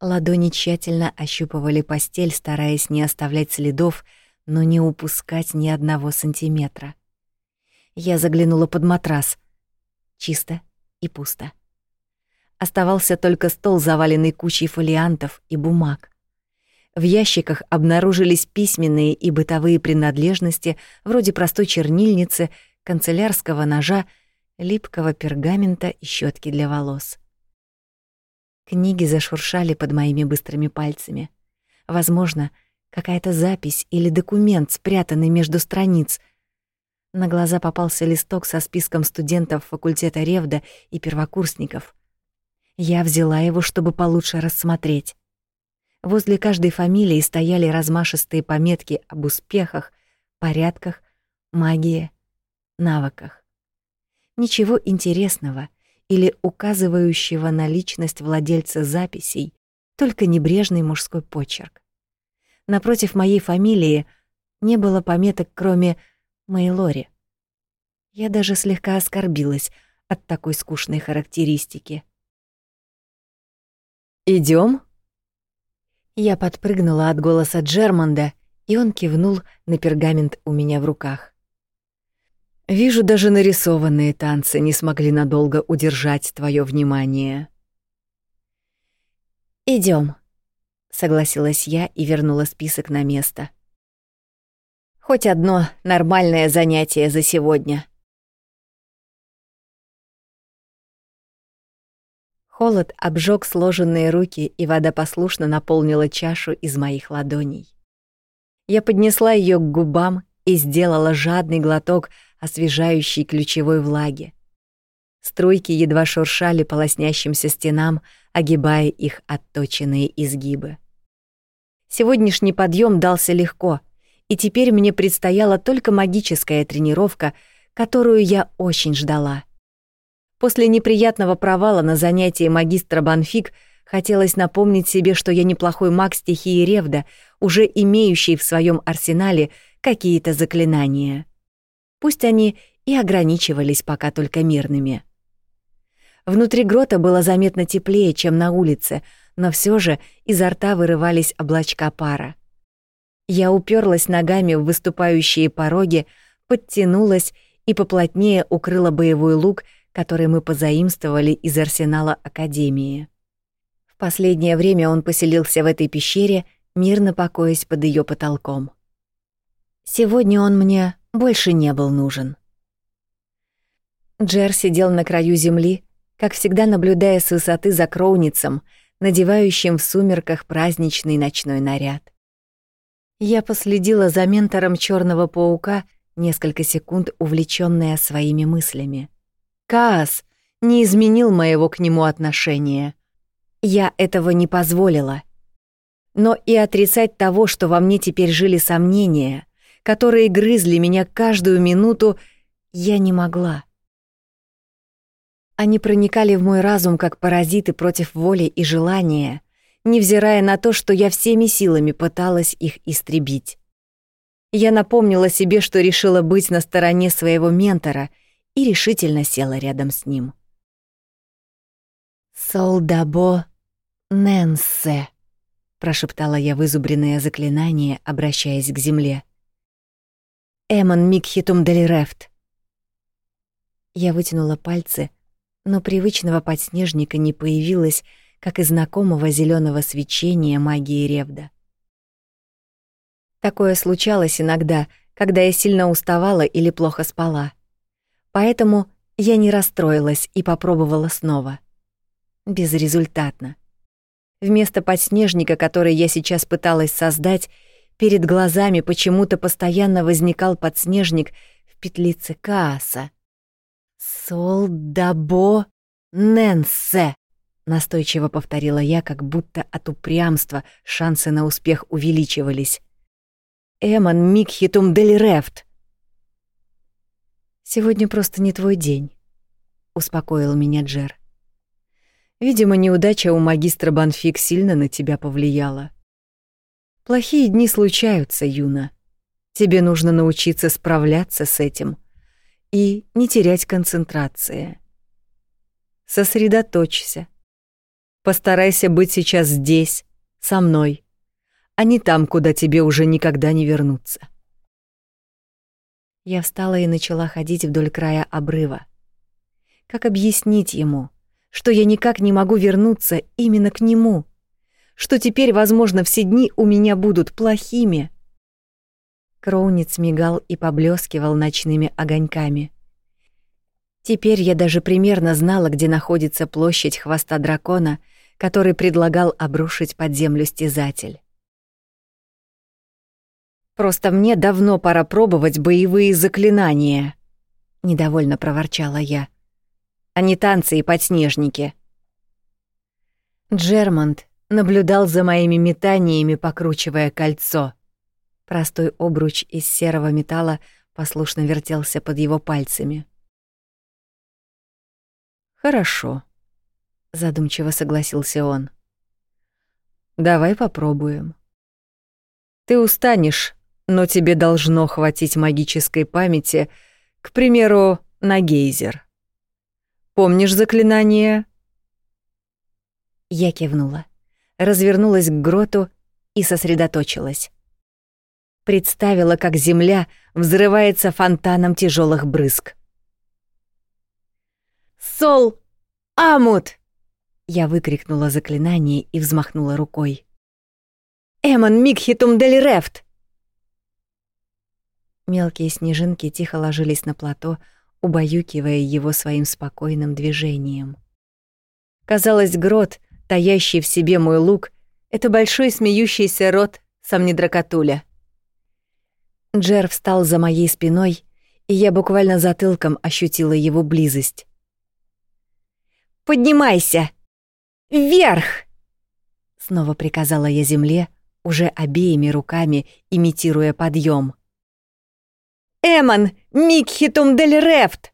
Ладони тщательно ощупывали постель, стараясь не оставлять следов, но не упускать ни одного сантиметра. Я заглянула под матрас. Чисто и пусто. Оставался только стол, заваленный кучей фолиантов и бумаг. В ящиках обнаружились письменные и бытовые принадлежности, вроде простой чернильницы — канцелярского ножа, липкого пергамента и щетки для волос. Книги зашуршали под моими быстрыми пальцами. Возможно, какая-то запись или документ, спрятанный между страниц. На глаза попался листок со списком студентов факультета Ревда и первокурсников. Я взяла его, чтобы получше рассмотреть. Возле каждой фамилии стояли размашистые пометки об успехах, порядках, магии навыках. Ничего интересного или указывающего на личность владельца записей, только небрежный мужской почерк. Напротив моей фамилии не было пометок, кроме Мейлори. Я даже слегка оскорбилась от такой скучной характеристики. Идем? Я подпрыгнула от голоса Джермонда, и он кивнул на пергамент у меня в руках. Вижу, даже нарисованные танцы не смогли надолго удержать твое внимание. Идем, согласилась я и вернула список на место. Хоть одно нормальное занятие за сегодня. Холод обжег сложенные руки, и вода послушно наполнила чашу из моих ладоней. Я поднесла ее к губам и сделала жадный глоток освежающей ключевой влаги. Струйки едва шуршали по лоснящимся стенам, огибая их отточенные изгибы. Сегодняшний подъем дался легко, и теперь мне предстояла только магическая тренировка, которую я очень ждала. После неприятного провала на занятии магистра Банфик хотелось напомнить себе, что я неплохой маг стихии Ревда, уже имеющий в своем арсенале какие-то заклинания. Пусть они и ограничивались пока только мирными. Внутри грота было заметно теплее, чем на улице, но все же изо рта вырывались облачка пара. Я уперлась ногами в выступающие пороги, подтянулась и поплотнее укрыла боевой лук, который мы позаимствовали из арсенала Академии. В последнее время он поселился в этой пещере, мирно покоясь под ее потолком. Сегодня он мне больше не был нужен. Джер сидел на краю земли, как всегда наблюдая с высоты за кроуницем, надевающим в сумерках праздничный ночной наряд. Я последила за ментором черного паука, несколько секунд увлечённая своими мыслями. Каас не изменил моего к нему отношения. Я этого не позволила. Но и отрицать того, что во мне теперь жили сомнения, которые грызли меня каждую минуту, я не могла. Они проникали в мой разум как паразиты против воли и желания, невзирая на то, что я всеми силами пыталась их истребить. Я напомнила себе, что решила быть на стороне своего ментора и решительно села рядом с ним. «Солдабо Ненсе», — прошептала я вызубренное заклинание, обращаясь к земле. «Эмон Микхитум Делирефт». Я вытянула пальцы, но привычного подснежника не появилось, как и знакомого зеленого свечения магии Ревда. Такое случалось иногда, когда я сильно уставала или плохо спала. Поэтому я не расстроилась и попробовала снова. Безрезультатно. Вместо подснежника, который я сейчас пыталась создать, перед глазами почему-то постоянно возникал подснежник в петлице Кааса. «Солдабо Ненсе», — настойчиво повторила я, как будто от упрямства шансы на успех увеличивались. «Эмон Микхитум Делирефт». «Сегодня просто не твой день», — успокоил меня Джер. «Видимо, неудача у магистра Банфик сильно на тебя повлияла. Плохие дни случаются, Юна. Тебе нужно научиться справляться с этим» и не терять концентрации. Сосредоточься. Постарайся быть сейчас здесь, со мной, а не там, куда тебе уже никогда не вернуться. Я встала и начала ходить вдоль края обрыва. Как объяснить ему, что я никак не могу вернуться именно к нему, что теперь, возможно, все дни у меня будут плохими — Кроуниц мигал и поблескивал ночными огоньками. Теперь я даже примерно знала, где находится площадь хвоста дракона, который предлагал обрушить под землю стязатель. «Просто мне давно пора пробовать боевые заклинания», — недовольно проворчала я. «А не танцы и подснежники». Джермонт наблюдал за моими метаниями, покручивая кольцо — Простой обруч из серого металла послушно вертелся под его пальцами. «Хорошо», — задумчиво согласился он. «Давай попробуем. Ты устанешь, но тебе должно хватить магической памяти, к примеру, на гейзер. Помнишь заклинание?» Я кивнула, развернулась к гроту и сосредоточилась представила, как земля взрывается фонтаном тяжелых брызг. «Сол! Амут!» Я выкрикнула заклинание и взмахнула рукой. «Эмон Микхитум дель Рефт!» Мелкие снежинки тихо ложились на плато, убаюкивая его своим спокойным движением. Казалось, грот, таящий в себе мой лук, это большой смеющийся рот сомнидракатуля. Джер встал за моей спиной, и я буквально затылком ощутила его близость. «Поднимайся! Вверх!» Снова приказала я земле, уже обеими руками имитируя подъем. «Эмон, микхитум дель рефт!»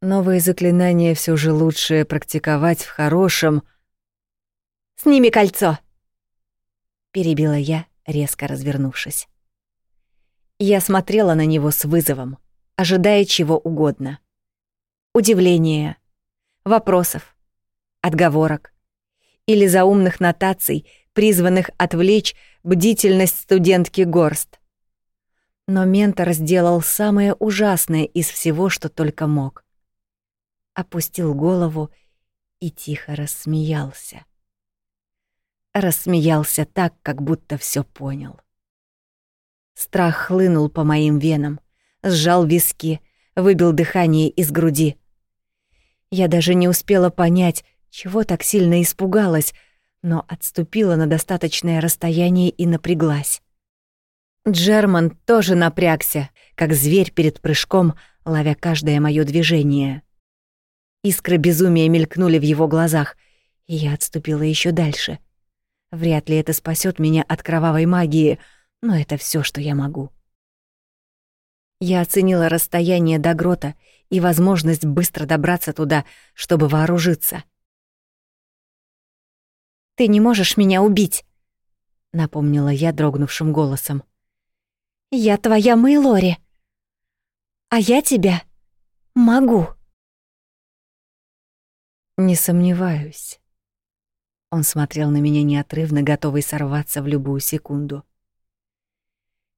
Новые заклинания все же лучше практиковать в хорошем. «Сними кольцо!» Перебила я, резко развернувшись. Я смотрела на него с вызовом, ожидая чего угодно. Удивления, вопросов, отговорок или заумных нотаций, призванных отвлечь бдительность студентки Горст. Но ментор сделал самое ужасное из всего, что только мог. Опустил голову и тихо рассмеялся. Рассмеялся так, как будто все понял. Страх хлынул по моим венам, сжал виски, выбил дыхание из груди. Я даже не успела понять, чего так сильно испугалась, но отступила на достаточное расстояние и напряглась. Джерман тоже напрягся, как зверь перед прыжком, ловя каждое моё движение. Искры безумия мелькнули в его глазах, и я отступила еще дальше. Вряд ли это спасет меня от кровавой магии, но это все, что я могу. Я оценила расстояние до грота и возможность быстро добраться туда, чтобы вооружиться. «Ты не можешь меня убить», — напомнила я дрогнувшим голосом. «Я твоя Мэйлори, а я тебя могу». «Не сомневаюсь». Он смотрел на меня неотрывно, готовый сорваться в любую секунду.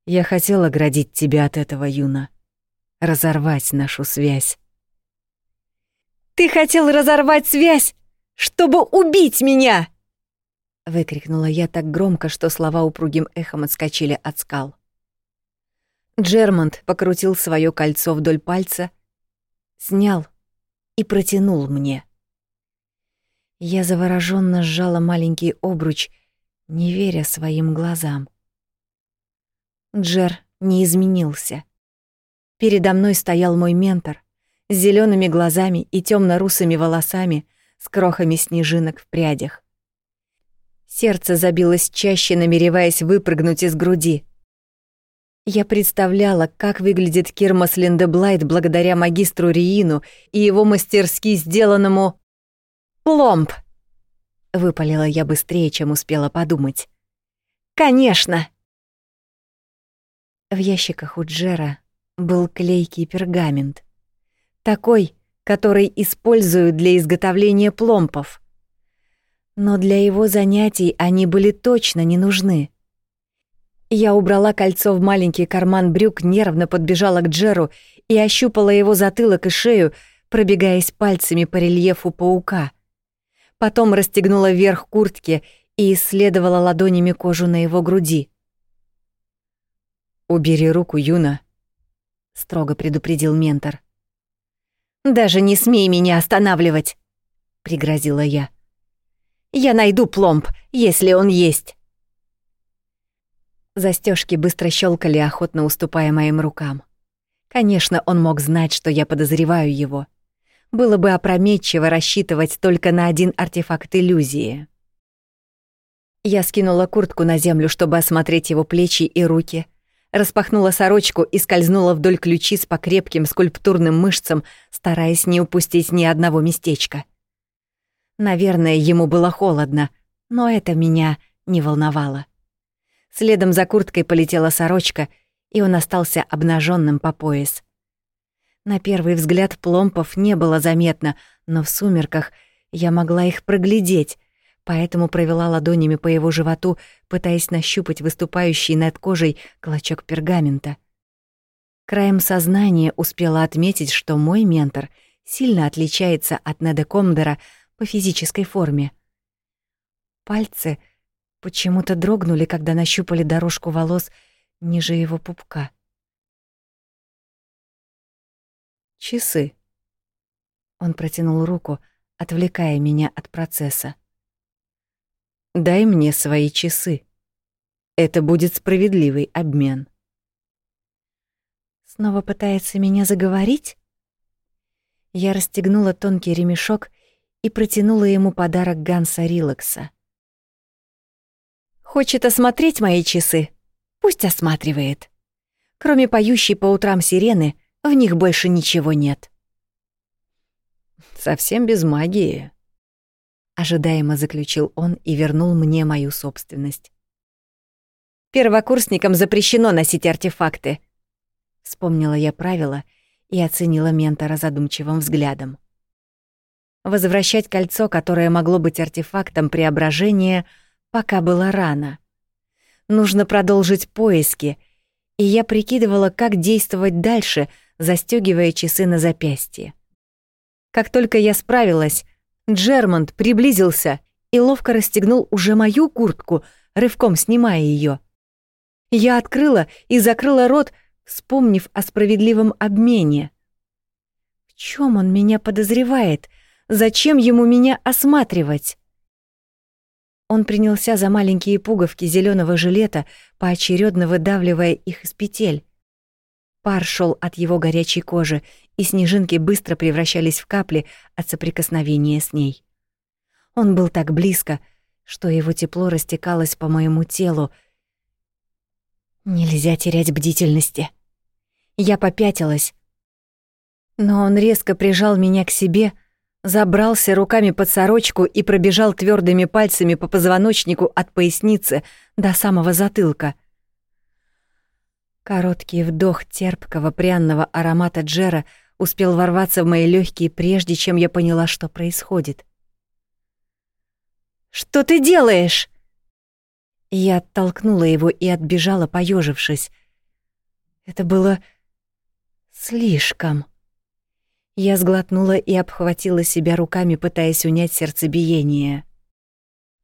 Я хотел оградить тебя от этого, Юна. Разорвать нашу связь. «Ты хотел разорвать связь, чтобы убить меня!» Выкрикнула я так громко, что слова упругим эхом отскочили от скал. Джермонт покрутил свое кольцо вдоль пальца, снял и протянул мне. Я завороженно сжала маленький обруч, не веря своим глазам. Джер не изменился. Передо мной стоял мой ментор с зелеными глазами и темно русыми волосами с крохами снежинок в прядях. Сердце забилось чаще, намереваясь выпрыгнуть из груди. Я представляла, как выглядит Кирмас Линдеблайт благодаря магистру Риину и его мастерски сделанному «Пломб!» — выпалила я быстрее, чем успела подумать. «Конечно!» В ящиках у Джера был клейкий пергамент. Такой, который используют для изготовления пломпов. Но для его занятий они были точно не нужны. Я убрала кольцо в маленький карман брюк, нервно подбежала к Джеру и ощупала его затылок и шею, пробегаясь пальцами по рельефу паука. Потом расстегнула верх куртки и исследовала ладонями кожу на его груди. «Убери руку, Юна», — строго предупредил ментор. «Даже не смей меня останавливать», — пригрозила я. «Я найду пломб, если он есть». Застежки быстро щелкали, охотно уступая моим рукам. Конечно, он мог знать, что я подозреваю его. Было бы опрометчиво рассчитывать только на один артефакт иллюзии. Я скинула куртку на землю, чтобы осмотреть его плечи и руки — распахнула сорочку и скользнула вдоль ключиц по крепким скульптурным мышцам, стараясь не упустить ни одного местечка. Наверное, ему было холодно, но это меня не волновало. Следом за курткой полетела сорочка, и он остался обнаженным по пояс. На первый взгляд пломпов не было заметно, но в сумерках я могла их проглядеть, поэтому провела ладонями по его животу, пытаясь нащупать выступающий над кожей клочок пергамента. Краем сознания успела отметить, что мой ментор сильно отличается от Неда Комдера по физической форме. Пальцы почему-то дрогнули, когда нащупали дорожку волос ниже его пупка. Часы. Он протянул руку, отвлекая меня от процесса. «Дай мне свои часы. Это будет справедливый обмен». Снова пытается меня заговорить? Я расстегнула тонкий ремешок и протянула ему подарок Ганса Рилакса. Хочет осмотреть мои часы? Пусть осматривает. Кроме поющей по утрам сирены, в них больше ничего нет. Совсем без магии, ожидаемо заключил он и вернул мне мою собственность. Первокурсникам запрещено носить артефакты. Вспомнила я правила и оценила ментора задумчивым взглядом. Возвращать кольцо, которое могло быть артефактом преображения, пока было рано. Нужно продолжить поиски, и я прикидывала, как действовать дальше, застёгивая часы на запястье. Как только я справилась, Джермонт приблизился и ловко расстегнул уже мою куртку, рывком снимая её. Я открыла и закрыла рот, вспомнив о справедливом обмене. В чем он меня подозревает? Зачем ему меня осматривать? Он принялся за маленькие пуговки зеленого жилета, поочередно выдавливая их из петель. Пар шел от его горячей кожи, и снежинки быстро превращались в капли от соприкосновения с ней. Он был так близко, что его тепло растекалось по моему телу. Нельзя терять бдительности. Я попятилась, но он резко прижал меня к себе, забрался руками под сорочку и пробежал твердыми пальцами по позвоночнику от поясницы до самого затылка. Короткий вдох терпкого пряного аромата джера успел ворваться в мои легкие, прежде чем я поняла, что происходит. «Что ты делаешь?» Я оттолкнула его и отбежала, поежившись. Это было Слишком. Я сглотнула и обхватила себя руками, пытаясь унять сердцебиение.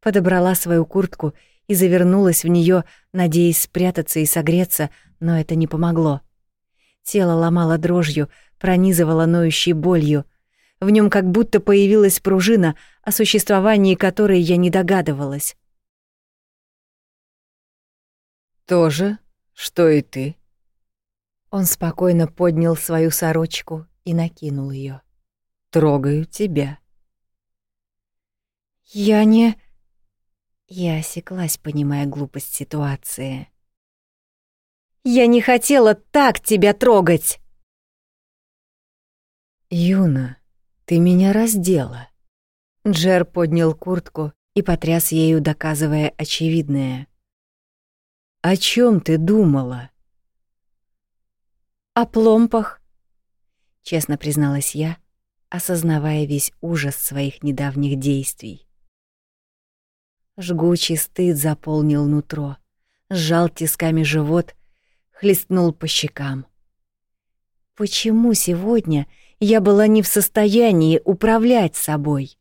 Подобрала свою куртку и завернулась в нее, надеясь спрятаться и согреться, но это не помогло. Тело ломало дрожью, пронизывало ноющей болью. В нем как будто появилась пружина, о существовании которой я не догадывалась. «То же, что и ты», он спокойно поднял свою сорочку и накинул ее. «Трогаю тебя». «Я не...» Я осеклась, понимая глупость ситуации. «Я не хотела так тебя трогать!» «Юна, ты меня раздела». Джер поднял куртку и потряс ею, доказывая очевидное. «О чем ты думала?» о пломпах», — честно призналась я, осознавая весь ужас своих недавних действий. Жгучий стыд заполнил нутро, сжал тисками живот, хлестнул по щекам. Почему сегодня я была не в состоянии управлять собой?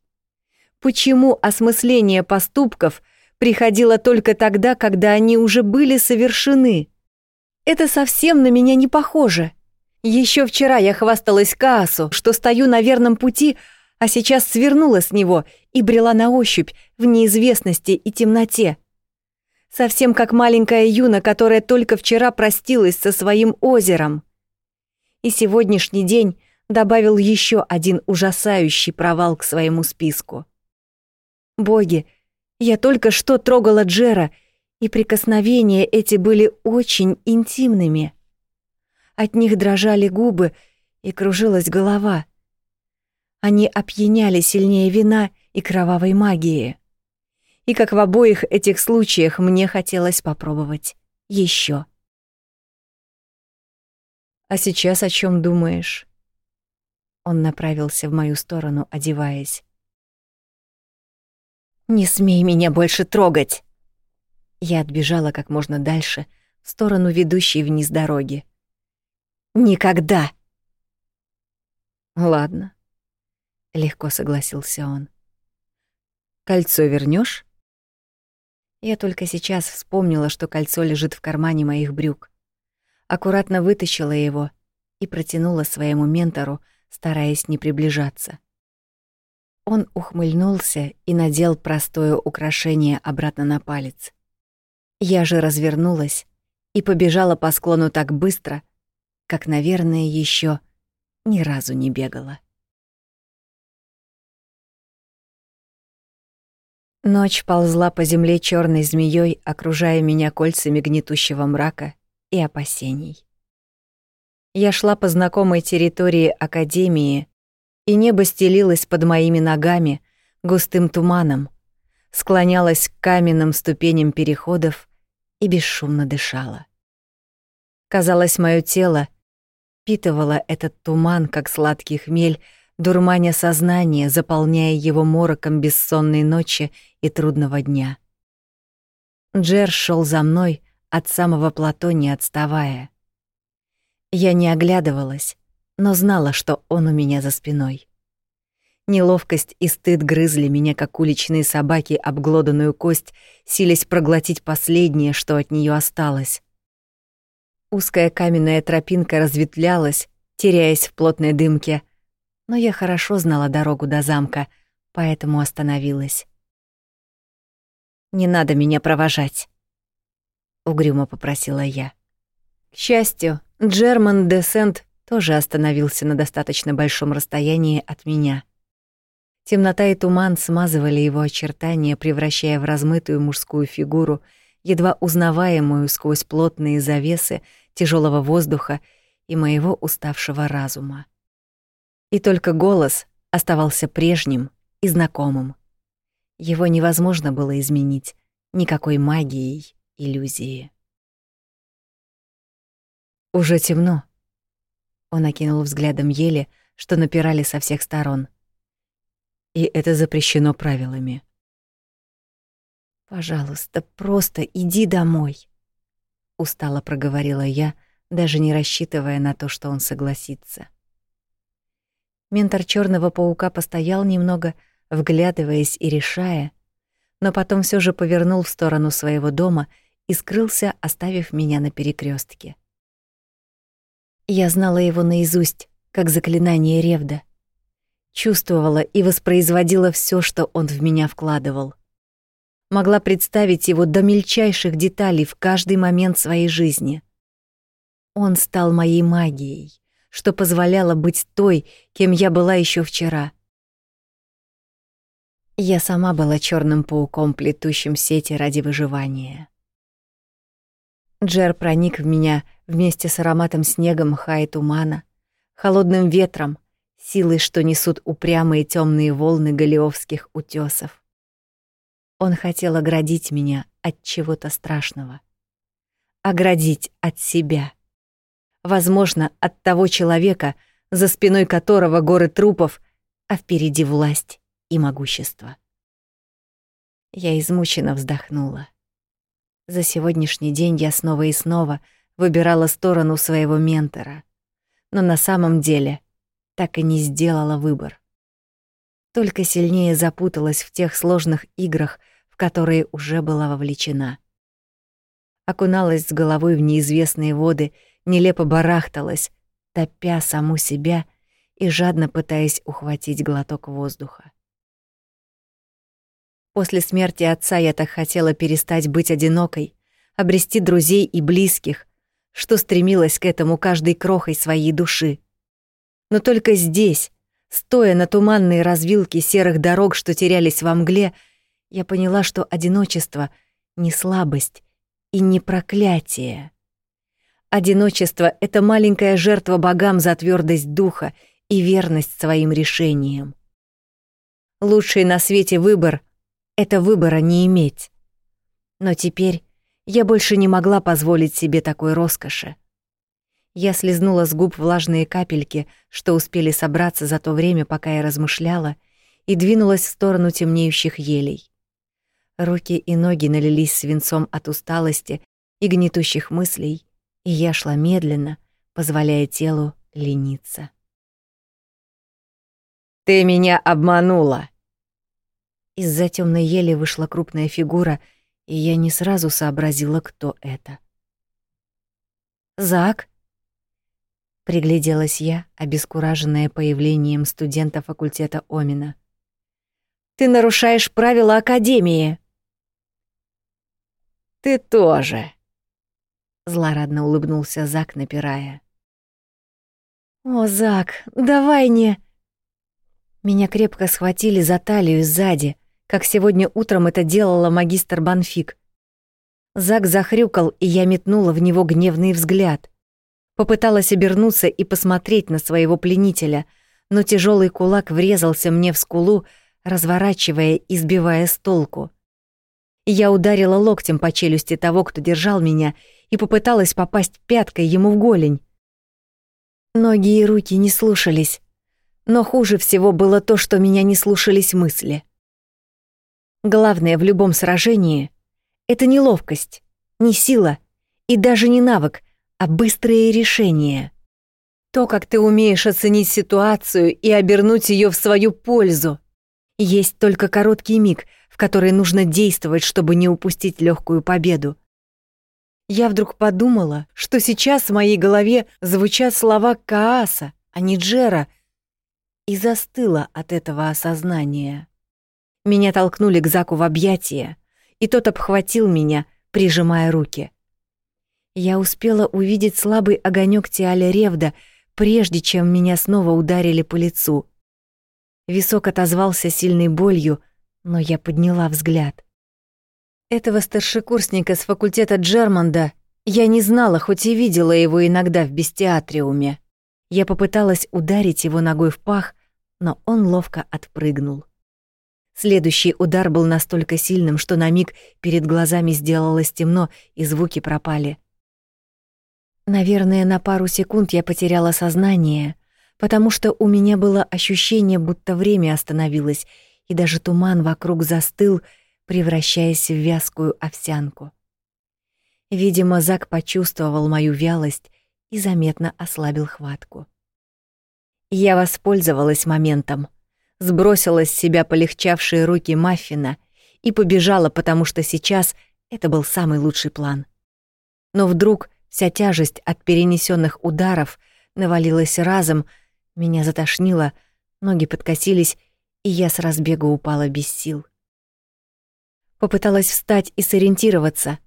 Почему осмысление поступков приходило только тогда, когда они уже были совершены? Это совсем на меня не похоже. Еще вчера я хвасталась Каасу, что стою на верном пути, а сейчас свернула с него и брела на ощупь в неизвестности и темноте. Совсем как маленькая Юна, которая только вчера простилась со своим озером. И сегодняшний день добавил еще один ужасающий провал к своему списку. Боги, я только что трогала Джера и прикосновения эти были очень интимными. От них дрожали губы и кружилась голова. Они опьяняли сильнее вина и кровавой магии. И как в обоих этих случаях мне хотелось попробовать еще. «А сейчас о чем думаешь?» Он направился в мою сторону, одеваясь. «Не смей меня больше трогать!» Я отбежала как можно дальше, в сторону ведущей вниз дороги. «Никогда!» «Ладно», — легко согласился он. «Кольцо вернешь? Я только сейчас вспомнила, что кольцо лежит в кармане моих брюк. Аккуратно вытащила его и протянула своему ментору, стараясь не приближаться. Он ухмыльнулся и надел простое украшение обратно на палец. Я же развернулась и побежала по склону так быстро, как, наверное, еще ни разу не бегала. Ночь ползла по земле черной змеей, окружая меня кольцами гнетущего мрака и опасений. Я шла по знакомой территории Академии, и небо стелилось под моими ногами густым туманом, склонялась к каменным ступеням переходов и бесшумно дышала. Казалось, мое тело впитывало этот туман, как сладкий хмель, дурманя сознание, заполняя его мороком бессонной ночи и трудного дня. Джер шел за мной, от самого плато не отставая. Я не оглядывалась, но знала, что он у меня за спиной. Неловкость и стыд грызли меня, как уличные собаки, обглоданную кость, силясь проглотить последнее, что от нее осталось. Узкая каменная тропинка разветвлялась, теряясь в плотной дымке — но я хорошо знала дорогу до замка, поэтому остановилась. «Не надо меня провожать», — угрюмо попросила я. К счастью, Джерман де Сент тоже остановился на достаточно большом расстоянии от меня. Темнота и туман смазывали его очертания, превращая в размытую мужскую фигуру, едва узнаваемую сквозь плотные завесы тяжелого воздуха и моего уставшего разума. И только голос оставался прежним и знакомым. Его невозможно было изменить никакой магией иллюзии. Уже темно. Он окинул взглядом ели, что напирали со всех сторон. И это запрещено правилами. Пожалуйста, просто иди домой, устало проговорила я, даже не рассчитывая на то, что он согласится. Ментор черного паука постоял немного, вглядываясь и решая, но потом все же повернул в сторону своего дома и скрылся, оставив меня на перекрестке. Я знала его наизусть, как заклинание Ревда. Чувствовала и воспроизводила все, что он в меня вкладывал. Могла представить его до мельчайших деталей в каждый момент своей жизни. Он стал моей магией что позволяло быть той, кем я была еще вчера. Я сама была черным пауком, плетущим сети ради выживания. Джер проник в меня вместе с ароматом снега, мха и тумана, холодным ветром, силой, что несут упрямые темные волны галиовских утесов. Он хотел оградить меня от чего-то страшного. Оградить от себя возможно, от того человека, за спиной которого горы трупов, а впереди власть и могущество. Я измученно вздохнула. За сегодняшний день я снова и снова выбирала сторону своего ментора, но на самом деле так и не сделала выбор. Только сильнее запуталась в тех сложных играх, которые уже была вовлечена. Окуналась с головой в неизвестные воды — нелепо барахталась, топя саму себя и жадно пытаясь ухватить глоток воздуха. После смерти отца я так хотела перестать быть одинокой, обрести друзей и близких, что стремилась к этому каждой крохой своей души. Но только здесь, стоя на туманной развилке серых дорог, что терялись во мгле, я поняла, что одиночество — не слабость и не проклятие. Одиночество — это маленькая жертва богам за твердость духа и верность своим решениям. Лучший на свете выбор — это выбора не иметь. Но теперь я больше не могла позволить себе такой роскоши. Я слезнула с губ влажные капельки, что успели собраться за то время, пока я размышляла, и двинулась в сторону темнеющих елей. Руки и ноги налились свинцом от усталости и гнетущих мыслей, и я шла медленно, позволяя телу лениться. «Ты меня обманула!» Из-за темной ели вышла крупная фигура, и я не сразу сообразила, кто это. «Зак?» Пригляделась я, обескураженная появлением студента факультета Омина. «Ты нарушаешь правила Академии!» «Ты тоже!» Злорадно улыбнулся Зак, напирая. «О, Зак, давай не...» Меня крепко схватили за талию сзади, как сегодня утром это делала магистр Банфик. Зак захрюкал, и я метнула в него гневный взгляд. Попыталась обернуться и посмотреть на своего пленителя, но тяжелый кулак врезался мне в скулу, разворачивая и сбивая с толку. Я ударила локтем по челюсти того, кто держал меня, и попыталась попасть пяткой ему в голень. Ноги и руки не слушались, но хуже всего было то, что меня не слушались мысли. Главное в любом сражении — это не ловкость, не сила и даже не навык, а быстрые решения. То, как ты умеешь оценить ситуацию и обернуть ее в свою пользу. Есть только короткий миг, в который нужно действовать, чтобы не упустить легкую победу. Я вдруг подумала, что сейчас в моей голове звучат слова Кааса, а не Джера, и застыла от этого осознания. Меня толкнули к Заку в объятия, и тот обхватил меня, прижимая руки. Я успела увидеть слабый огонек Тиаля Ревда, прежде чем меня снова ударили по лицу. Висок отозвался сильной болью, но я подняла взгляд. Этого старшекурсника с факультета Джермонда я не знала, хоть и видела его иногда в бестиатриуме. Я попыталась ударить его ногой в пах, но он ловко отпрыгнул. Следующий удар был настолько сильным, что на миг перед глазами сделалось темно, и звуки пропали. Наверное, на пару секунд я потеряла сознание, потому что у меня было ощущение, будто время остановилось, и даже туман вокруг застыл, превращаясь в вязкую овсянку. Видимо, Зак почувствовал мою вялость и заметно ослабил хватку. Я воспользовалась моментом, сбросила с себя полегчавшие руки Маффина и побежала, потому что сейчас это был самый лучший план. Но вдруг Вся тяжесть от перенесенных ударов навалилась разом, меня затошнило, ноги подкосились, и я с разбега упала без сил. Попыталась встать и сориентироваться,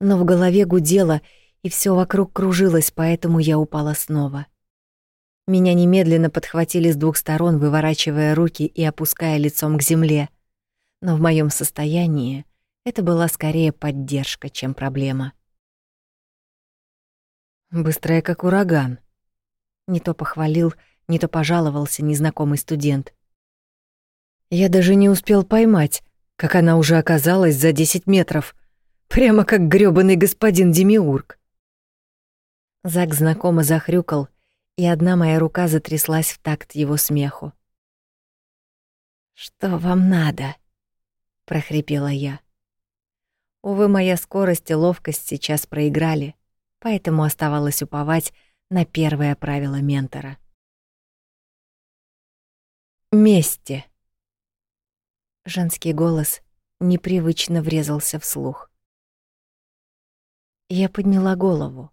но в голове гудело, и все вокруг кружилось, поэтому я упала снова. Меня немедленно подхватили с двух сторон, выворачивая руки и опуская лицом к земле. Но в моем состоянии это была скорее поддержка, чем проблема. Быстрая, как ураган. Не то похвалил, не то пожаловался незнакомый студент. Я даже не успел поймать, как она уже оказалась за 10 метров, прямо как грёбаный господин Демиург. Зак знакомо захрюкал, и одна моя рука затряслась в такт его смеху. «Что вам надо?» — прохрипела я. Увы, моя скорость и ловкость сейчас проиграли поэтому оставалось уповать на первое правило ментора. Мести. Женский голос непривычно врезался в слух. Я подняла голову.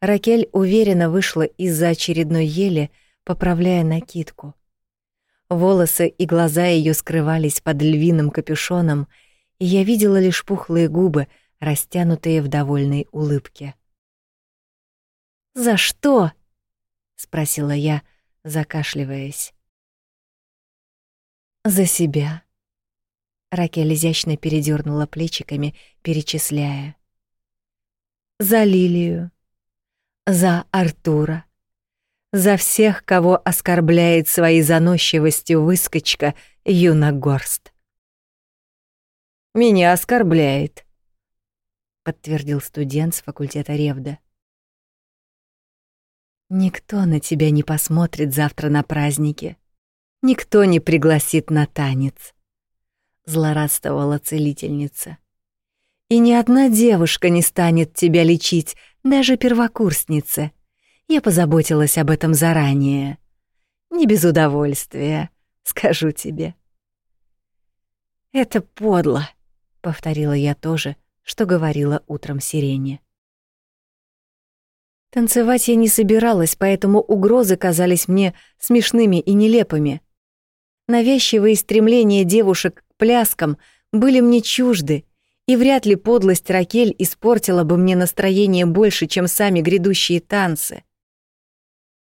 Ракель уверенно вышла из-за очередной ели, поправляя накидку. Волосы и глаза ее скрывались под львиным капюшоном, и я видела лишь пухлые губы, растянутые в довольной улыбке. «За что?» — спросила я, закашливаясь. «За себя». Ракель изящно передернула плечиками, перечисляя. «За Лилию. За Артура. За всех, кого оскорбляет своей заносчивостью выскочка Юна Горст». «Меня оскорбляет», — подтвердил студент с факультета Ревда. Никто на тебя не посмотрит завтра на празднике. Никто не пригласит на танец. Злорадствовала целительница. И ни одна девушка не станет тебя лечить, даже первокурсница. Я позаботилась об этом заранее. Не без удовольствия, скажу тебе. Это подло, повторила я тоже, что говорила утром Сирене. Танцевать я не собиралась, поэтому угрозы казались мне смешными и нелепыми. Навязчивые стремления девушек к пляскам были мне чужды, и вряд ли подлость Ракель испортила бы мне настроение больше, чем сами грядущие танцы.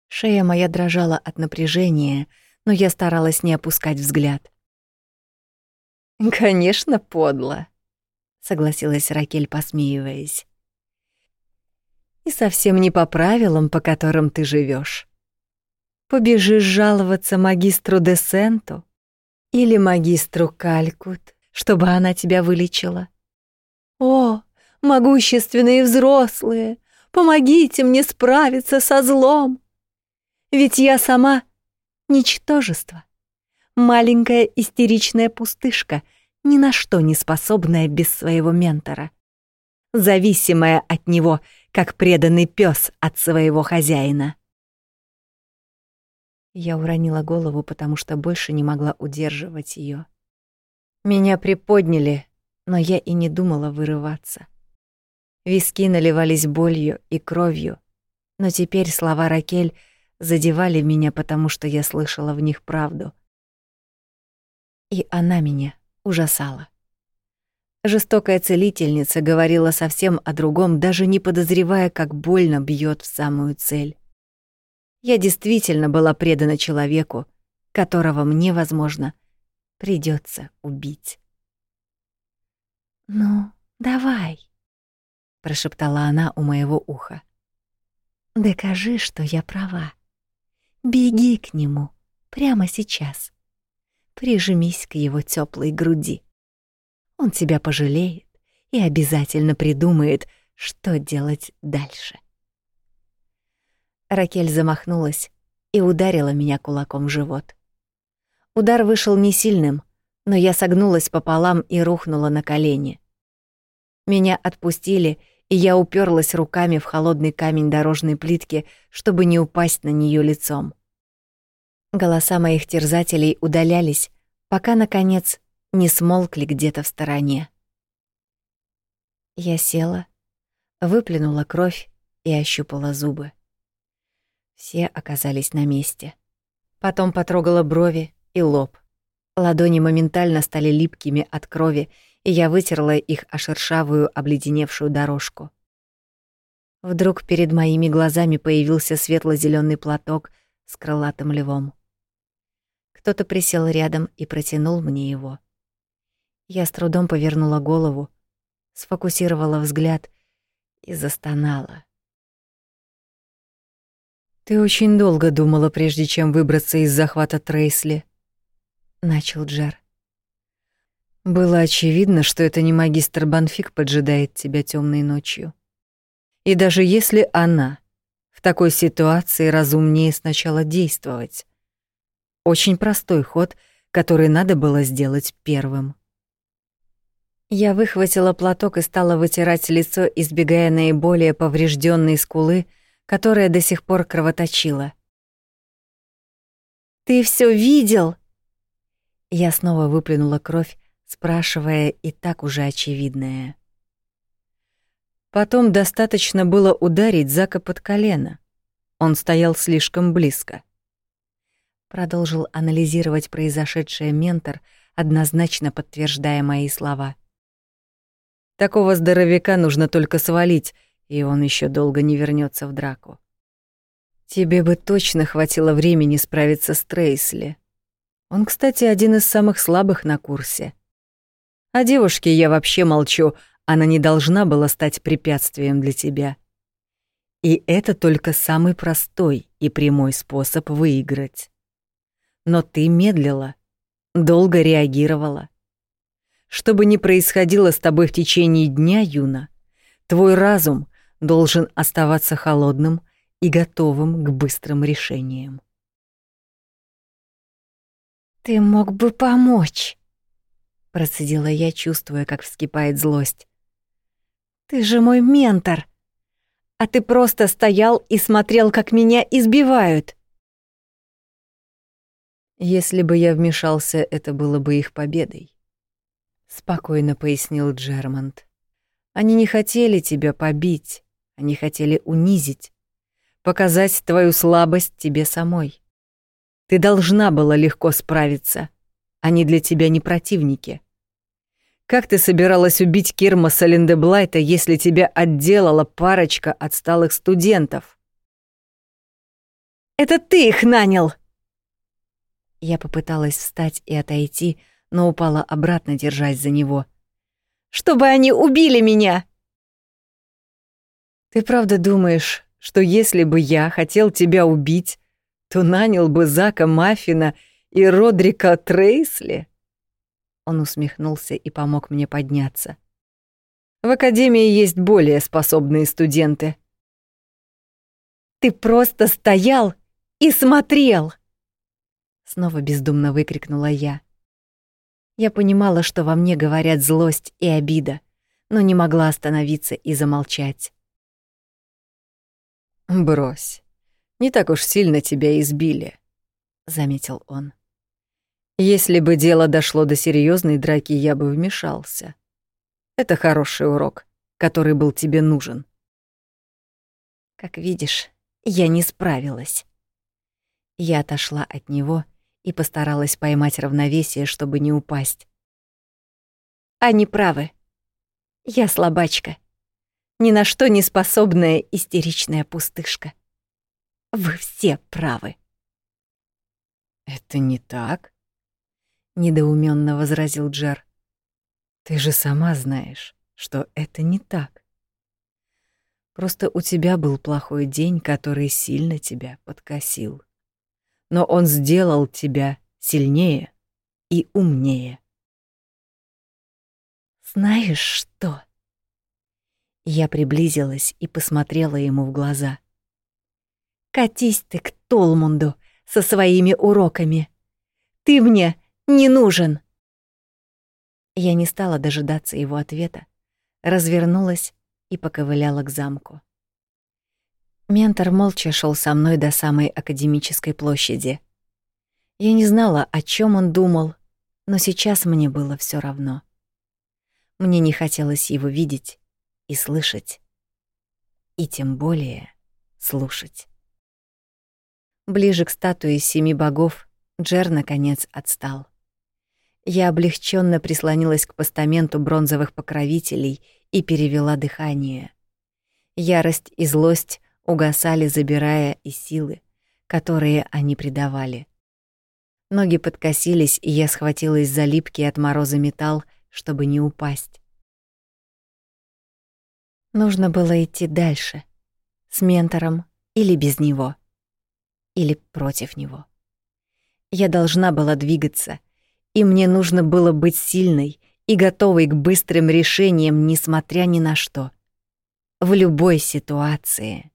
Шея моя дрожала от напряжения, но я старалась не опускать взгляд. «Конечно, подло», — согласилась Ракель, посмеиваясь и совсем не по правилам, по которым ты живешь. Побежишь жаловаться магистру Десенту или магистру Калькут, чтобы она тебя вылечила. О, могущественные взрослые, помогите мне справиться со злом. Ведь я сама ничтожество, маленькая истеричная пустышка, ни на что не способная без своего ментора, зависимая от него — как преданный пес от своего хозяина. Я уронила голову, потому что больше не могла удерживать ее. Меня приподняли, но я и не думала вырываться. Виски наливались болью и кровью, но теперь слова Ракель задевали меня, потому что я слышала в них правду. И она меня ужасала. Жестокая целительница говорила совсем о другом, даже не подозревая, как больно бьет в самую цель. Я действительно была предана человеку, которого мне, возможно, придется убить. «Ну, давай», — прошептала она у моего уха. «Докажи, что я права. Беги к нему прямо сейчас. Прижмись к его теплой груди». Он тебя пожалеет и обязательно придумает, что делать дальше. Ракель замахнулась и ударила меня кулаком в живот. Удар вышел не сильным, но я согнулась пополам и рухнула на колени. Меня отпустили, и я уперлась руками в холодный камень дорожной плитки, чтобы не упасть на нее лицом. Голоса моих терзателей удалялись, пока, наконец, не смолкли где-то в стороне. Я села, выплюнула кровь и ощупала зубы. Все оказались на месте. Потом потрогала брови и лоб. Ладони моментально стали липкими от крови, и я вытерла их о шершавую обледеневшую дорожку. Вдруг перед моими глазами появился светло зеленый платок с крылатым львом. Кто-то присел рядом и протянул мне его. Я с трудом повернула голову, сфокусировала взгляд и застонала. «Ты очень долго думала, прежде чем выбраться из захвата Трейсли», — начал Джер. «Было очевидно, что это не магистр Банфик поджидает тебя темной ночью. И даже если она в такой ситуации разумнее сначала действовать. Очень простой ход, который надо было сделать первым. Я выхватила платок и стала вытирать лицо, избегая наиболее поврежденной скулы, которая до сих пор кровоточила. «Ты все видел?» Я снова выплюнула кровь, спрашивая и так уже очевидное. Потом достаточно было ударить Зака под колено. Он стоял слишком близко. Продолжил анализировать произошедшее ментор, однозначно подтверждая мои слова — Такого здоровяка нужно только свалить, и он еще долго не вернется в драку. Тебе бы точно хватило времени справиться с Трейсли. Он, кстати, один из самых слабых на курсе. О девушке я вообще молчу, она не должна была стать препятствием для тебя. И это только самый простой и прямой способ выиграть. Но ты медлила, долго реагировала. Что бы ни происходило с тобой в течение дня, Юна, твой разум должен оставаться холодным и готовым к быстрым решениям. «Ты мог бы помочь», — процедила я, чувствуя, как вскипает злость. «Ты же мой ментор, а ты просто стоял и смотрел, как меня избивают». Если бы я вмешался, это было бы их победой спокойно пояснил Джермонт. Они не хотели тебя побить, они хотели унизить, показать твою слабость тебе самой. Ты должна была легко справиться. Они для тебя не противники. Как ты собиралась убить Кирмаса Линдеблайта, если тебя отделала парочка отсталых студентов? «Это ты их нанял!» Я попыталась встать и отойти, но упала обратно, держась за него. «Чтобы они убили меня!» «Ты правда думаешь, что если бы я хотел тебя убить, то нанял бы Зака Маффина и Родрика Трейсли?» Он усмехнулся и помог мне подняться. «В академии есть более способные студенты». «Ты просто стоял и смотрел!» Снова бездумно выкрикнула я. Я понимала, что во мне говорят злость и обида, но не могла остановиться и замолчать. «Брось. Не так уж сильно тебя избили», — заметил он. «Если бы дело дошло до серьезной драки, я бы вмешался. Это хороший урок, который был тебе нужен». «Как видишь, я не справилась». Я отошла от него и постаралась поймать равновесие, чтобы не упасть. Они правы. Я слабачка ни на что не способная истеричная пустышка. Вы все правы. Это не так? недоуменно возразил Джер. Ты же сама знаешь, что это не так. Просто у тебя был плохой день, который сильно тебя подкосил. Но он сделал тебя сильнее и умнее. Знаешь что? Я приблизилась и посмотрела ему в глаза. «Катись ты к Толмунду со своими уроками. Ты мне не нужен!» Я не стала дожидаться его ответа, развернулась и поковыляла к замку. Ментор молча шел со мной до самой академической площади. Я не знала, о чем он думал, но сейчас мне было все равно. Мне не хотелось его видеть, и слышать, и тем более слушать. Ближе к статуе семи богов Джер наконец отстал. Я облегченно прислонилась к постаменту бронзовых покровителей и перевела дыхание. Ярость и злость угасали, забирая и силы, которые они придавали. Ноги подкосились, и я схватилась за липкий от мороза металл, чтобы не упасть. Нужно было идти дальше. С ментором или без него. Или против него. Я должна была двигаться, и мне нужно было быть сильной и готовой к быстрым решениям, несмотря ни на что. В любой ситуации.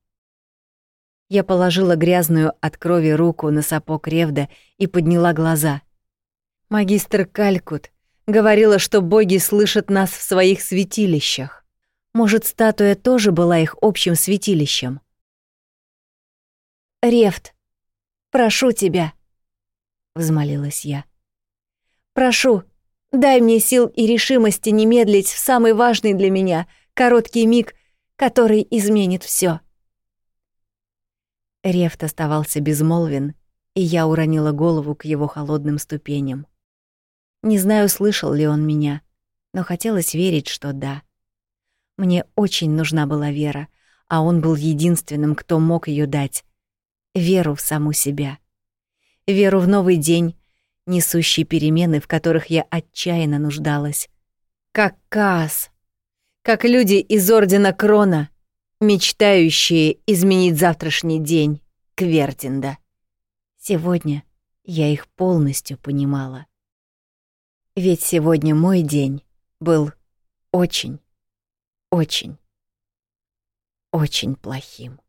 Я положила грязную от крови руку на сапог Ревда и подняла глаза. Магистр Калькут говорила, что боги слышат нас в своих святилищах. Может, статуя тоже была их общим святилищем? «Рефт, прошу тебя», — взмолилась я. «Прошу, дай мне сил и решимости не медлить в самый важный для меня короткий миг, который изменит все. Рефт оставался безмолвен, и я уронила голову к его холодным ступеням. Не знаю, слышал ли он меня, но хотелось верить, что да. Мне очень нужна была вера, а он был единственным, кто мог ее дать. Веру в саму себя. Веру в новый день, несущий перемены, в которых я отчаянно нуждалась. Как Каас. Как люди из Ордена Крона, мечтающие изменить завтрашний день Квертинда. Сегодня я их полностью понимала. Ведь сегодня мой день был очень очень, очень плохим.